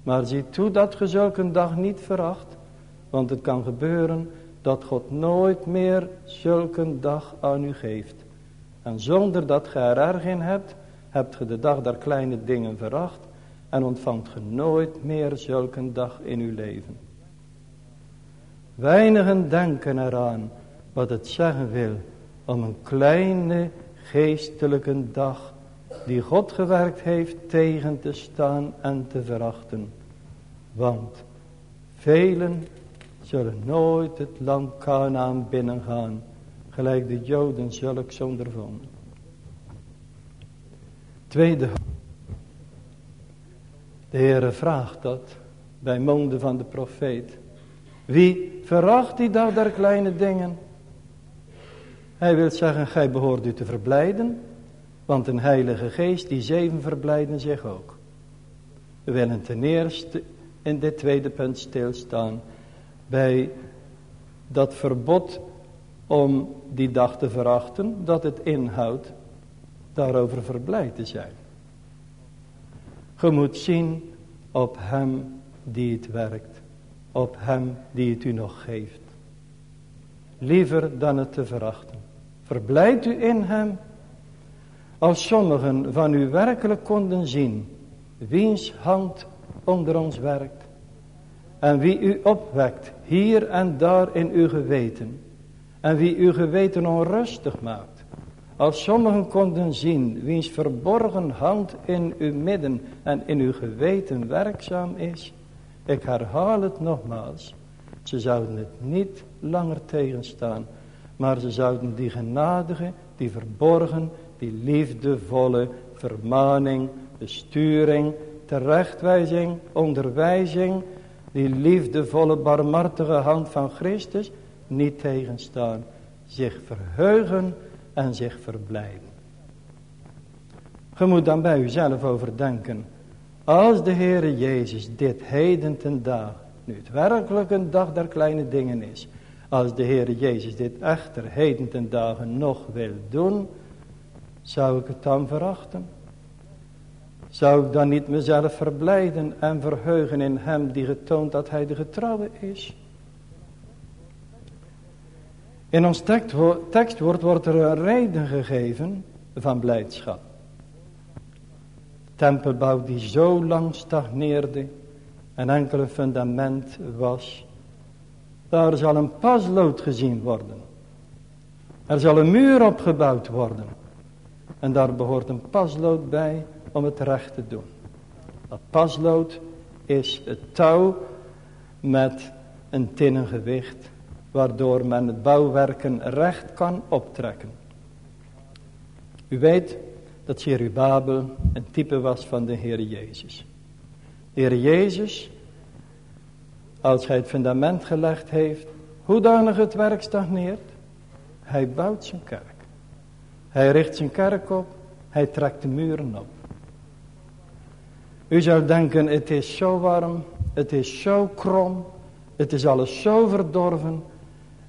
Maar zie toe dat ge zulke dag niet veracht. Want het kan gebeuren dat God nooit meer zulke dag aan u geeft. En zonder dat ge er erg in hebt, hebt ge de dag der kleine dingen veracht en ontvangt ge nooit meer zulke dag in uw leven. Weinigen denken eraan wat het zeggen wil om een kleine geestelijke dag die God gewerkt heeft tegen te staan en te verachten. Want velen zullen nooit het land Canaan binnengaan, gelijk de Joden zulks ondervonden. Tweede. De Heere vraagt dat bij monden van de profeet. Wie veracht die dag der kleine dingen? Hij wil zeggen, gij behoort u te verblijden, want een heilige geest, die zeven verblijden zich ook. We willen ten eerste in dit tweede punt stilstaan bij dat verbod om die dag te verachten, dat het inhoudt daarover verblijd te zijn. Je moet zien op hem die het werkt, op hem die het u nog geeft. Liever dan het te verachten. Verblijd u in hem. Als sommigen van u werkelijk konden zien, wiens hand onder ons werkt. En wie u opwekt, hier en daar in uw geweten. En wie uw geweten onrustig maakt. Als sommigen konden zien, wiens verborgen hand in uw midden en in uw geweten werkzaam is. Ik herhaal het nogmaals. Ze zouden het niet langer tegenstaan. Maar ze zouden die genadige, die verborgen, die liefdevolle vermaning, besturing, terechtwijzing, onderwijzing, die liefdevolle barmhartige hand van Christus niet tegenstaan. Zich verheugen en zich verblijden. Je moet dan bij uzelf overdenken. Als de Heere Jezus dit heden ten dag, nu het werkelijk een dag der kleine dingen is. Als de Heere Jezus dit echter heden ten dagen nog wil doen, zou ik het dan verachten? Zou ik dan niet mezelf verblijden en verheugen in hem die getoond dat hij de getrouwe is? In ons tekstwoord wordt er een reden gegeven van blijdschap. Tempelbouw die zo lang stagneerde en enkel een fundament was. Daar zal een paslood gezien worden. Er zal een muur opgebouwd worden. En daar behoort een paslood bij om het recht te doen. Dat paslood is het touw met een tinnen gewicht waardoor men het bouwwerken recht kan optrekken. U weet dat Jerubabel een type was van de Heer Jezus. De Heer Jezus, als hij het fundament gelegd heeft, hoedanig het werk stagneert, hij bouwt zijn kerk. Hij richt zijn kerk op, hij trekt de muren op. U zou denken, het is zo warm, het is zo krom, het is alles zo verdorven,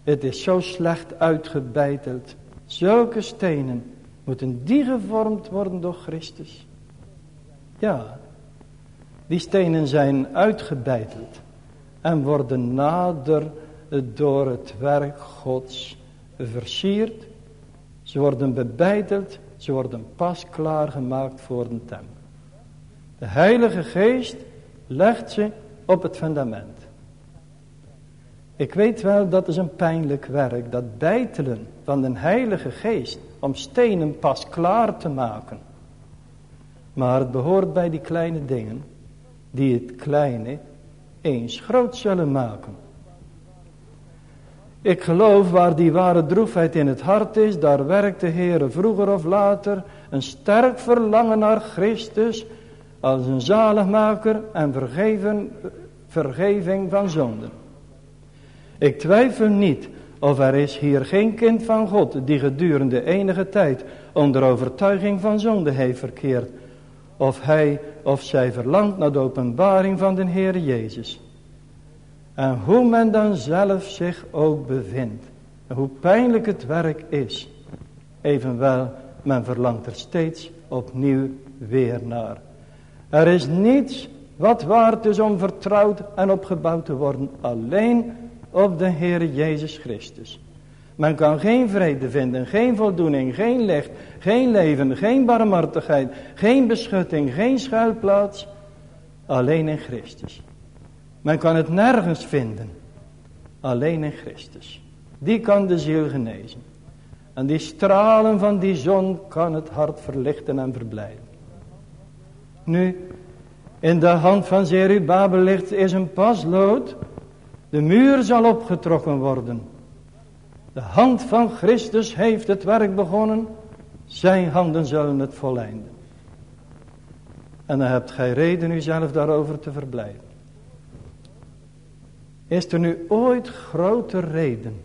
het is zo slecht uitgebeiteld. Zulke stenen, moeten die gevormd worden door Christus? Ja, die stenen zijn uitgebeiteld en worden nader door het werk Gods versierd. Ze worden bebeiteld, ze worden pas klaargemaakt voor de tempel. De Heilige Geest legt ze op het fundament. Ik weet wel, dat is een pijnlijk werk, dat bijtelen van de Heilige Geest om stenen pas klaar te maken. Maar het behoort bij die kleine dingen, die het kleine eens groot zullen maken. Ik geloof waar die ware droefheid in het hart is, daar werkt de Heer vroeger of later een sterk verlangen naar Christus als een zaligmaker en vergeven, vergeving van zonden. Ik twijfel niet of er is hier geen kind van God die gedurende enige tijd onder overtuiging van zonde heeft verkeerd. Of hij of zij verlangt naar de openbaring van de Heer Jezus. En hoe men dan zelf zich ook bevindt. En hoe pijnlijk het werk is. Evenwel, men verlangt er steeds opnieuw weer naar. Er is niets wat waard is om vertrouwd en opgebouwd te worden. Alleen op de Heer Jezus Christus. Men kan geen vrede vinden, geen voldoening, geen licht, geen leven, geen barmhartigheid, geen beschutting, geen schuilplaats. Alleen in Christus. Men kan het nergens vinden. Alleen in Christus. Die kan de ziel genezen. En die stralen van die zon kan het hart verlichten en verblijden. Nu, in de hand van Zerubabel ligt is een paslood. De muur zal opgetrokken worden. De hand van Christus heeft het werk begonnen. Zijn handen zullen het volleinden. En dan hebt gij reden uzelf daarover te verblijden. Is er nu ooit grote reden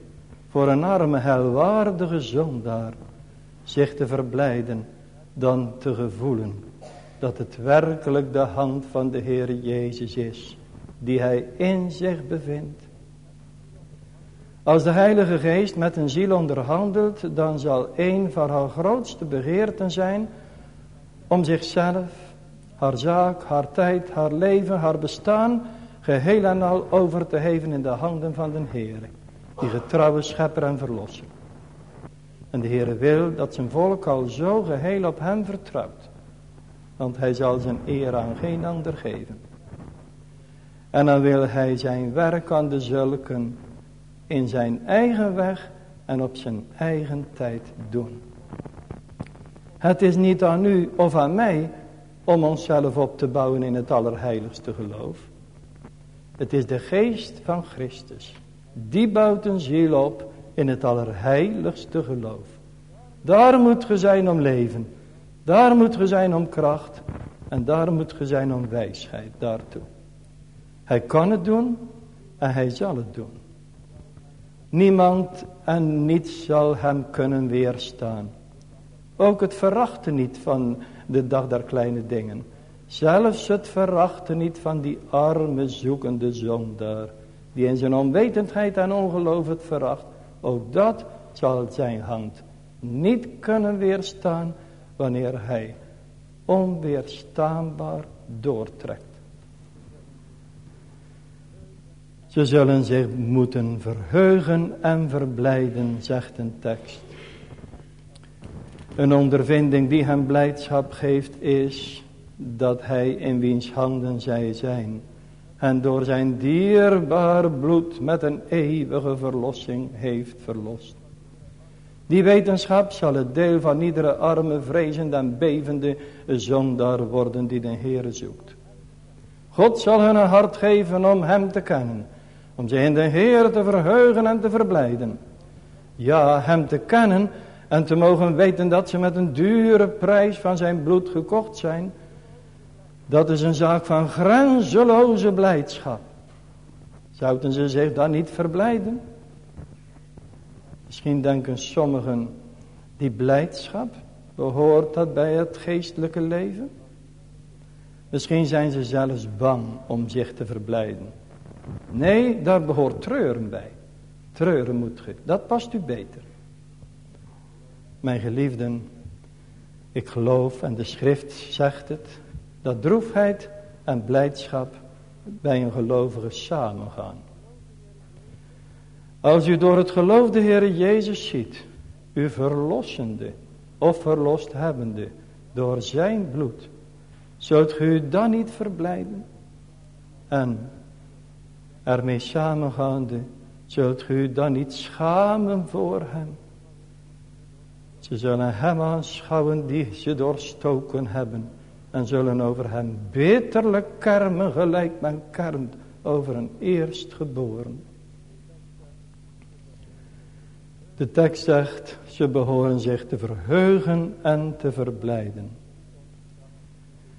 voor een arme helwaardige zondaar zich te verblijden dan te gevoelen dat het werkelijk de hand van de Heer Jezus is die hij in zich bevindt. Als de Heilige Geest met een ziel onderhandelt, dan zal een van haar grootste begeerten zijn om zichzelf, haar zaak, haar tijd, haar leven, haar bestaan, geheel en al over te geven in de handen van de Heer, die getrouwe schepper en verlosser. En de Heer wil dat zijn volk al zo geheel op hem vertrouwt, want hij zal zijn eer aan geen ander geven. En dan wil hij zijn werk aan de zulken in zijn eigen weg en op zijn eigen tijd doen. Het is niet aan u of aan mij om onszelf op te bouwen in het allerheiligste geloof. Het is de geest van Christus. Die bouwt een ziel op in het allerheiligste geloof. Daar moet ge zijn om leven. Daar moet ge zijn om kracht. En daar moet ge zijn om wijsheid daartoe. Hij kan het doen en hij zal het doen. Niemand en niets zal hem kunnen weerstaan. Ook het verachten niet van de dag der kleine dingen. Zelfs het verachten niet van die arme zoekende zondaar. Die in zijn onwetendheid en ongeloof het veracht. Ook dat zal zijn hand niet kunnen weerstaan wanneer hij onweerstaanbaar doortrekt. Ze zullen zich moeten verheugen en verblijden, zegt een tekst. Een ondervinding die hem blijdschap geeft is dat hij in wiens handen zij zijn. En door zijn dierbaar bloed met een eeuwige verlossing heeft verlost. Die wetenschap zal het deel van iedere arme, vrezende en bevende zondaar worden die de Heer zoekt. God zal hun een hart geven om hem te kennen. Om zich in de Heer te verheugen en te verblijden. Ja, hem te kennen en te mogen weten dat ze met een dure prijs van zijn bloed gekocht zijn. Dat is een zaak van grenzeloze blijdschap. Zouden ze zich dan niet verblijden? Misschien denken sommigen, die blijdschap, behoort dat bij het geestelijke leven? Misschien zijn ze zelfs bang om zich te verblijden. Nee, daar behoort treuren bij. Treuren moet ge, dat past u beter. Mijn geliefden, ik geloof en de schrift zegt het, dat droefheid en blijdschap bij een gelovige samengaan. Als u door het geloof de Heer Jezus ziet, u verlossende of verlost hebbende door zijn bloed, zult u dan niet verblijden? En ermee samengaande, zult u dan niet schamen voor hem? Ze zullen hem aanschouwen die ze doorstoken hebben. En zullen over hem bitterlijk kermen gelijk men kermt over een eerstgeboren. De tekst zegt, ze behoren zich te verheugen en te verblijden.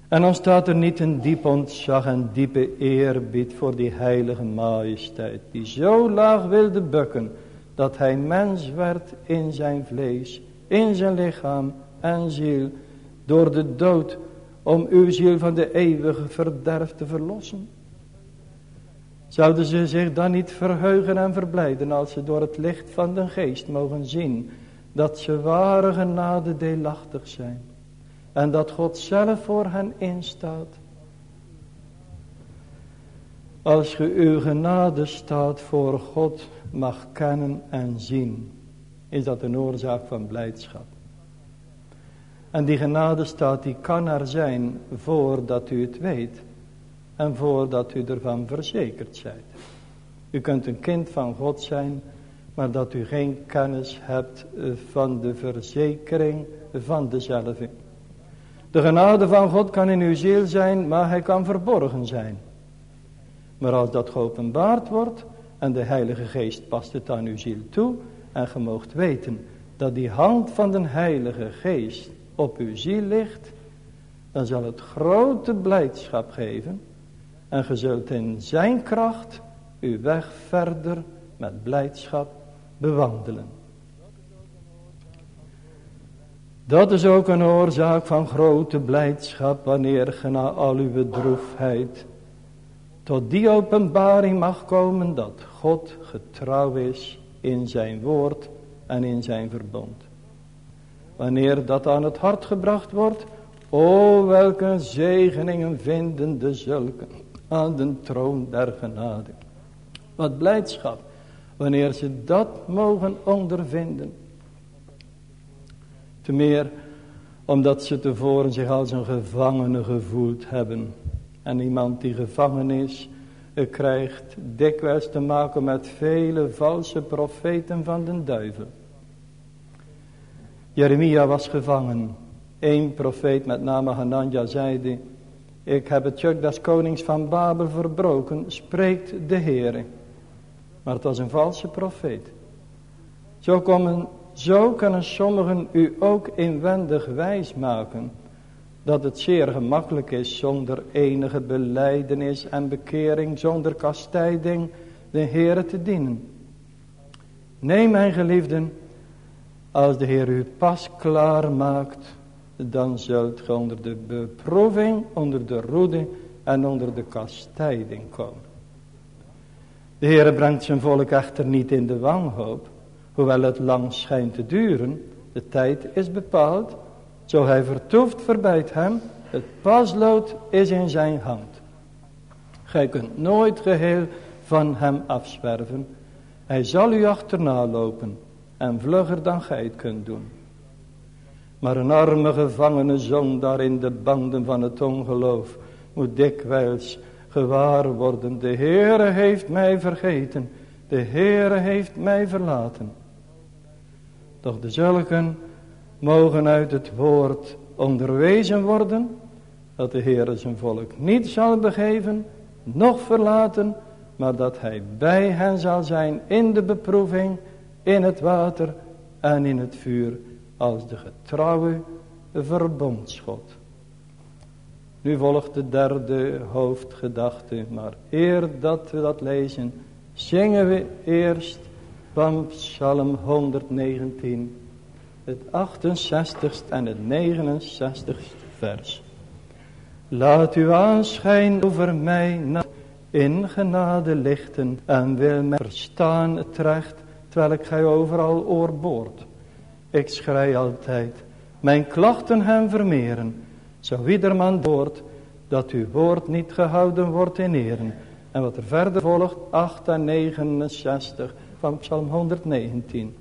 En dan staat er niet een diep ontzag en diepe eerbied voor die heilige majesteit. Die zo laag wilde bukken dat hij mens werd in zijn vlees, in zijn lichaam en ziel. Door de dood om uw ziel van de eeuwige verderf te verlossen. Zouden ze zich dan niet verheugen en verblijden als ze door het licht van de geest mogen zien dat ze ware genade deelachtig zijn. En dat God zelf voor hen instaat. Als ge uw genade staat voor God mag kennen en zien, is dat een oorzaak van blijdschap. En die genade staat, die kan er zijn voordat u het weet. En voordat u ervan verzekerd zijt. U kunt een kind van God zijn, maar dat u geen kennis hebt van de verzekering van dezelfde. De genade van God kan in uw ziel zijn, maar hij kan verborgen zijn. Maar als dat geopenbaard wordt en de Heilige Geest past het aan uw ziel toe en ge moogt weten dat die hand van de Heilige Geest op uw ziel ligt, dan zal het grote blijdschap geven en ge zult in zijn kracht uw weg verder met blijdschap bewandelen. Dat is ook een oorzaak van grote blijdschap wanneer ge na al uw droefheid tot die openbaring mag komen dat God getrouw is in zijn woord en in zijn verbond. Wanneer dat aan het hart gebracht wordt, o welke zegeningen vinden de zulke aan de troon der genade. Wat blijdschap, wanneer ze dat mogen ondervinden. Te meer omdat ze tevoren zich als een gevangene gevoeld hebben. En iemand die gevangen is, krijgt dikwijls te maken met vele valse profeten van de duivel. Jeremia was gevangen. Eén profeet met name Hananja zeide, ik heb het juk des konings van Babel verbroken, spreekt de Heere. Maar het was een valse profeet. Zo, komen, zo kunnen sommigen u ook inwendig wijs maken dat het zeer gemakkelijk is zonder enige beleidenis en bekering, zonder kastijding, de Heere te dienen. Nee, mijn geliefden, als de Heer u pas klaar maakt, dan zult ge onder de beproeving, onder de roede en onder de kastijding komen. De Heer brengt zijn volk echter niet in de wanhoop, hoewel het lang schijnt te duren. De tijd is bepaald, zo hij vertoeft verbijt hem, het paslood is in zijn hand. Gij kunt nooit geheel van hem afzwerven. Hij zal u achterna lopen en vlugger dan gij het kunt doen. Maar een arme gevangene zondaar in de banden van het ongeloof moet dikwijls gewaar worden. De Heere heeft mij vergeten. De Heere heeft mij verlaten. Doch de zulken mogen uit het woord onderwezen worden. Dat de Heere zijn volk niet zal begeven, noch verlaten. Maar dat hij bij hen zal zijn in de beproeving, in het water en in het vuur. Als de getrouwe verbondsgod. Nu volgt de derde hoofdgedachte. Maar eer dat we dat lezen, zingen we eerst van Psalm 119. Het 68ste en het 69ste vers. Laat uw aanschijn over mij in genade lichten en wil mij verstaan terecht, terwijl ik gij overal oorboort. Ik schrei altijd, mijn klachten hem vermeren zo iederman woord dat uw woord niet gehouden wordt in eren. En wat er verder volgt, 8 en 69 van Psalm 119.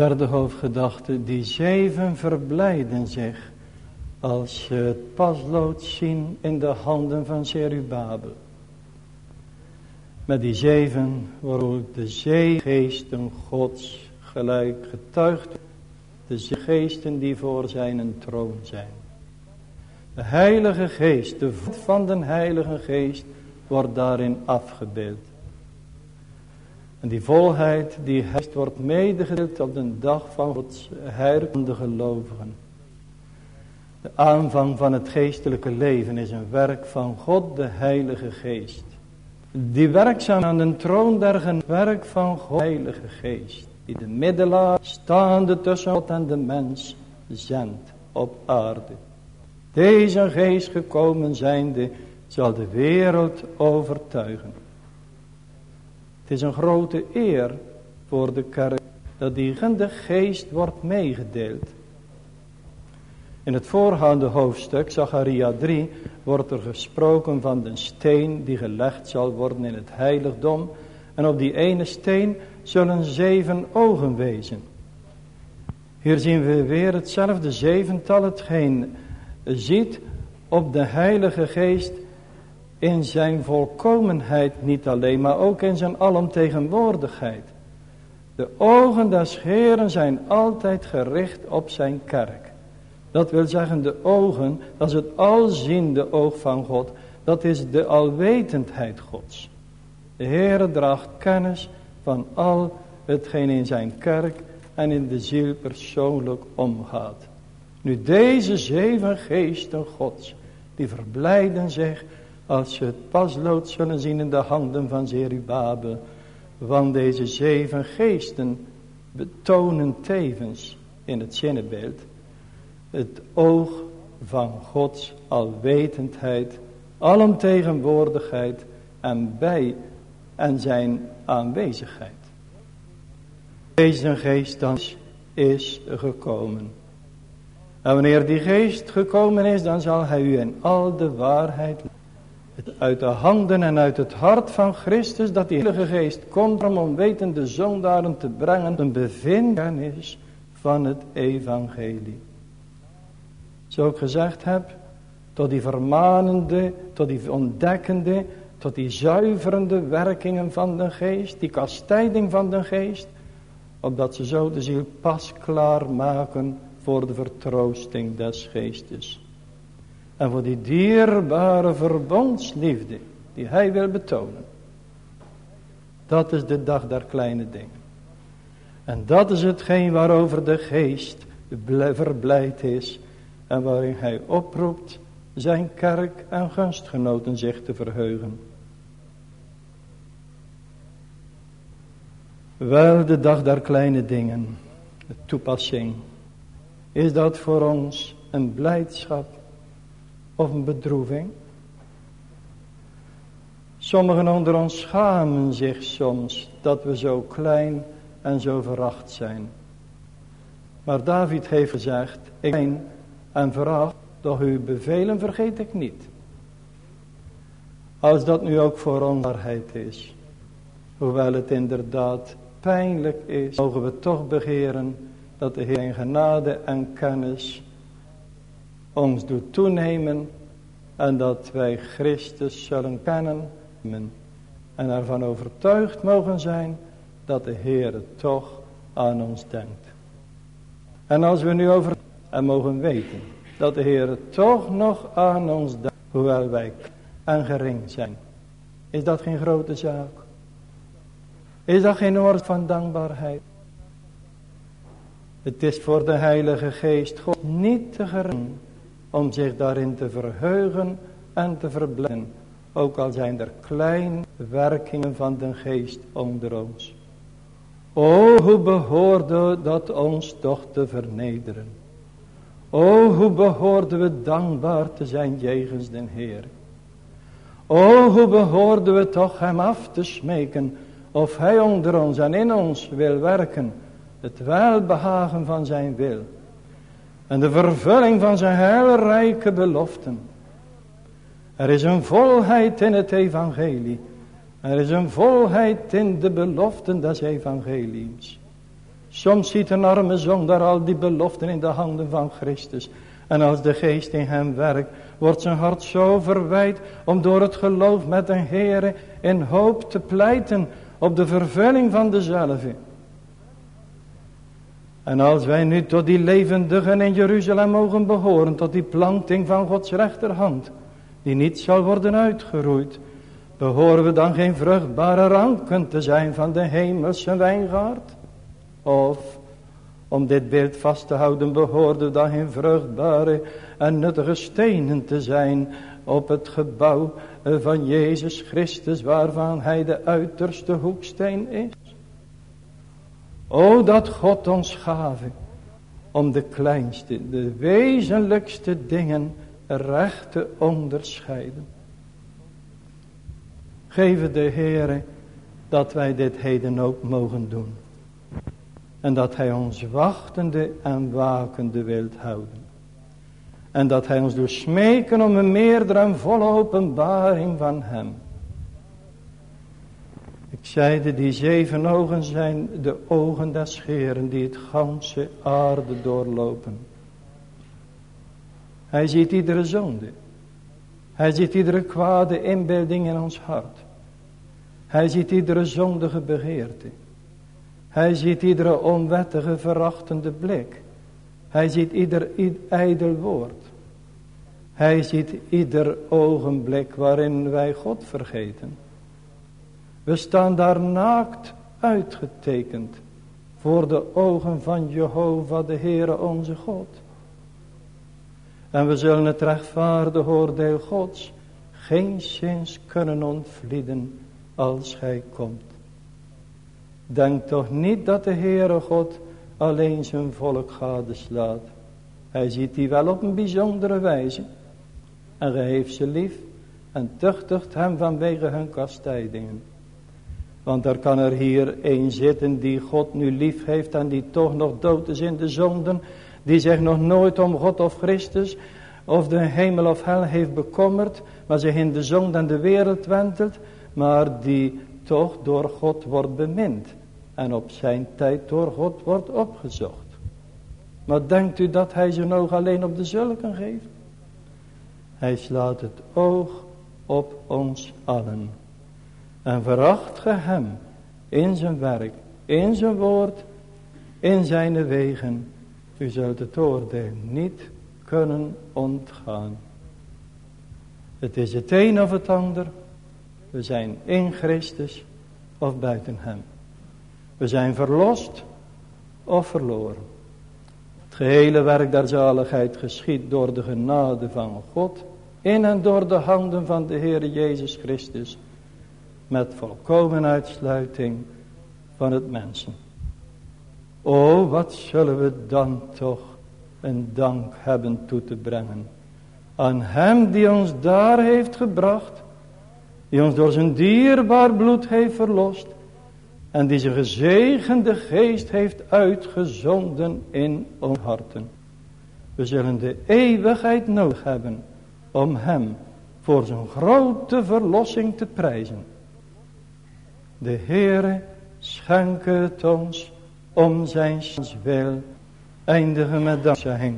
Derde hoofdgedachte, die zeven verblijden zich als ze het paslood zien in de handen van Zerubabel. Met die zeven worden de zeegeesten gods gelijk getuigd. De geesten die voor zijn troon zijn. De heilige geest, de voet van de heilige geest wordt daarin afgebeeld. En die volheid, die geest wordt medegedeeld op de dag van Gods herkomende gelovigen. De aanvang van het geestelijke leven is een werk van God, de heilige geest. Die werkzaam aan de troon der werk van God, de heilige geest. Die de middelaar staande tussen God en de mens zendt op aarde. Deze geest gekomen zijnde zal de wereld overtuigen. Het is een grote eer voor de kerk dat die de geest wordt meegedeeld. In het voorgaande hoofdstuk, Zacharia 3, wordt er gesproken van de steen die gelegd zal worden in het heiligdom. En op die ene steen zullen zeven ogen wezen. Hier zien we weer hetzelfde zevental, hetgeen ziet op de heilige geest in zijn volkomenheid niet alleen, maar ook in zijn alomtegenwoordigheid. De ogen des Heeren zijn altijd gericht op zijn kerk. Dat wil zeggen de ogen, dat is het alziende oog van God. Dat is de alwetendheid Gods. De Heere draagt kennis van al hetgeen in zijn kerk en in de ziel persoonlijk omgaat. Nu deze zeven geesten Gods, die verblijden zich als ze het paslood zullen zien in de handen van Zerubabel. Want deze zeven geesten betonen tevens in het zinnenbeeld het oog van Gods alwetendheid, alomtegenwoordigheid en bij en zijn aanwezigheid. Deze geest dan is gekomen. En wanneer die geest gekomen is, dan zal hij u in al de waarheid uit de handen en uit het hart van Christus, dat die Heilige Geest komt om onwetende zondaren te brengen, een bevindenis van het evangelie. Zo ik gezegd heb, tot die vermanende, tot die ontdekkende, tot die zuiverende werkingen van de geest, die kastijding van de geest, opdat ze zo de ziel pas klaar maken voor de vertroosting des geestes. En voor die dierbare verbondsliefde die hij wil betonen. Dat is de dag der kleine dingen. En dat is hetgeen waarover de geest verblijd is en waarin hij oproept zijn kerk en gastgenoten zich te verheugen. Wel de dag der kleine dingen, de toepassing, is dat voor ons een blijdschap of een bedroeving? Sommigen onder ons schamen zich soms dat we zo klein en zo veracht zijn. Maar David heeft gezegd, ik ben en veracht, doch uw bevelen vergeet ik niet. Als dat nu ook voor onwaarheid is, hoewel het inderdaad pijnlijk is, mogen we toch begeren dat de Heer in genade en kennis ons doet toenemen en dat wij Christus zullen kennen en ervan overtuigd mogen zijn dat de Heer toch aan ons denkt. En als we nu over en mogen weten dat de Heer toch nog aan ons denkt, hoewel wij en gering zijn. Is dat geen grote zaak? Is dat geen woord van dankbaarheid? Het is voor de Heilige Geest God niet te gering om zich daarin te verheugen en te verblijden. Ook al zijn er kleine werkingen van de geest onder ons. O, hoe behoorde dat ons toch te vernederen. O, hoe behoorden we dankbaar te zijn jegens den Heer. O, hoe behoorden we toch hem af te smeken of hij onder ons en in ons wil werken. Het welbehagen van zijn wil. En de vervulling van zijn heilrijke beloften. Er is een volheid in het evangelie. Er is een volheid in de beloften des evangeliums. Soms ziet een arme zondaar al die beloften in de handen van Christus. En als de geest in hem werkt, wordt zijn hart zo verwijt om door het geloof met een Heere in hoop te pleiten op de vervulling van dezelfde. En als wij nu tot die levendigen in Jeruzalem mogen behoren, tot die planting van Gods rechterhand, die niet zal worden uitgeroeid, behoren we dan geen vruchtbare ranken te zijn van de hemelse wijngaard? Of, om dit beeld vast te houden, behoorden dan geen vruchtbare en nuttige stenen te zijn op het gebouw van Jezus Christus, waarvan hij de uiterste hoeksteen is? O dat God ons gave om de kleinste, de wezenlijkste dingen recht te onderscheiden. Geven de Heere dat wij dit heden ook mogen doen. En dat Hij ons wachtende en wakende wilt houden. En dat Hij ons doet smeken om een meerdere en volle openbaring van Hem. Zeide, die zeven ogen zijn de ogen des scheren die het ganse aarde doorlopen. Hij ziet iedere zonde. Hij ziet iedere kwade inbeelding in ons hart. Hij ziet iedere zondige begeerte. Hij ziet iedere onwettige verachtende blik. Hij ziet ieder ijdel woord. Hij ziet ieder ogenblik waarin wij God vergeten. We staan daar naakt uitgetekend voor de ogen van Jehovah de Heere onze God. En we zullen het rechtvaardige oordeel Gods geen zins kunnen ontvlieden als gij komt. Denk toch niet dat de Heere God alleen zijn volk gadeslaat. Hij ziet die wel op een bijzondere wijze. En hij heeft ze lief en tuchtigt hem vanwege hun kastijdingen. Want er kan er hier een zitten die God nu lief heeft en die toch nog dood is in de zonden. Die zich nog nooit om God of Christus of de hemel of hel heeft bekommerd. Maar zich in de zonde en de wereld wentelt. Maar die toch door God wordt bemind. En op zijn tijd door God wordt opgezocht. Maar denkt u dat hij zijn oog alleen op de zulken geeft? Hij slaat het oog op ons allen. En veracht ge hem in zijn werk, in zijn woord, in zijn wegen. U zult het oordeel niet kunnen ontgaan. Het is het een of het ander. We zijn in Christus of buiten hem. We zijn verlost of verloren. Het gehele werk der zaligheid geschiet door de genade van God. In en door de handen van de Heer Jezus Christus met volkomen uitsluiting van het mensen. O, wat zullen we dan toch een dank hebben toe te brengen aan hem die ons daar heeft gebracht, die ons door zijn dierbaar bloed heeft verlost en die zijn gezegende geest heeft uitgezonden in ons harten. We zullen de eeuwigheid nodig hebben om hem voor zijn grote verlossing te prijzen. De Heere schenke het ons om zijn wil. Eindigen met dankzijing.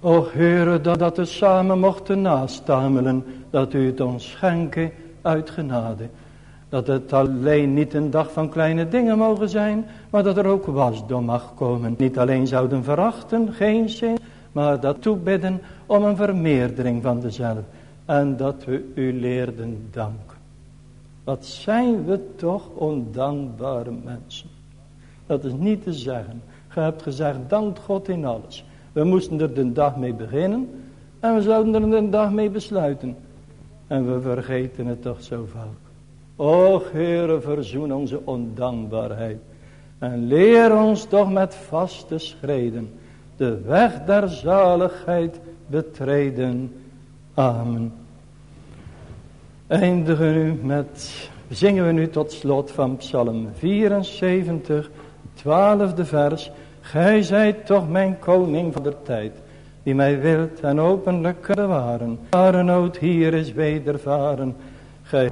O Heere, dat, dat we samen mochten nastamelen. Dat u het ons schenke uit genade. Dat het alleen niet een dag van kleine dingen mogen zijn. Maar dat er ook wasdom mag komen. Niet alleen zouden verachten, geen zin. Maar dat toebidden om een vermeerdering van dezelfde. En dat we u leerden danken. Wat zijn we toch ondankbare mensen. Dat is niet te zeggen. Je hebt gezegd, dank God in alles. We moesten er de dag mee beginnen. En we zouden er de dag mee besluiten. En we vergeten het toch zo vaak. Och, Heere, verzoen onze ondankbaarheid. En leer ons toch met vaste schreden. De weg der zaligheid betreden. Amen eindigen nu met, zingen we nu tot slot van Psalm 74, twaalfde vers. Gij zijt toch mijn koning van de tijd, die mij wilt en openlijk bewaren. Ware nood hier is wedervaren. Gij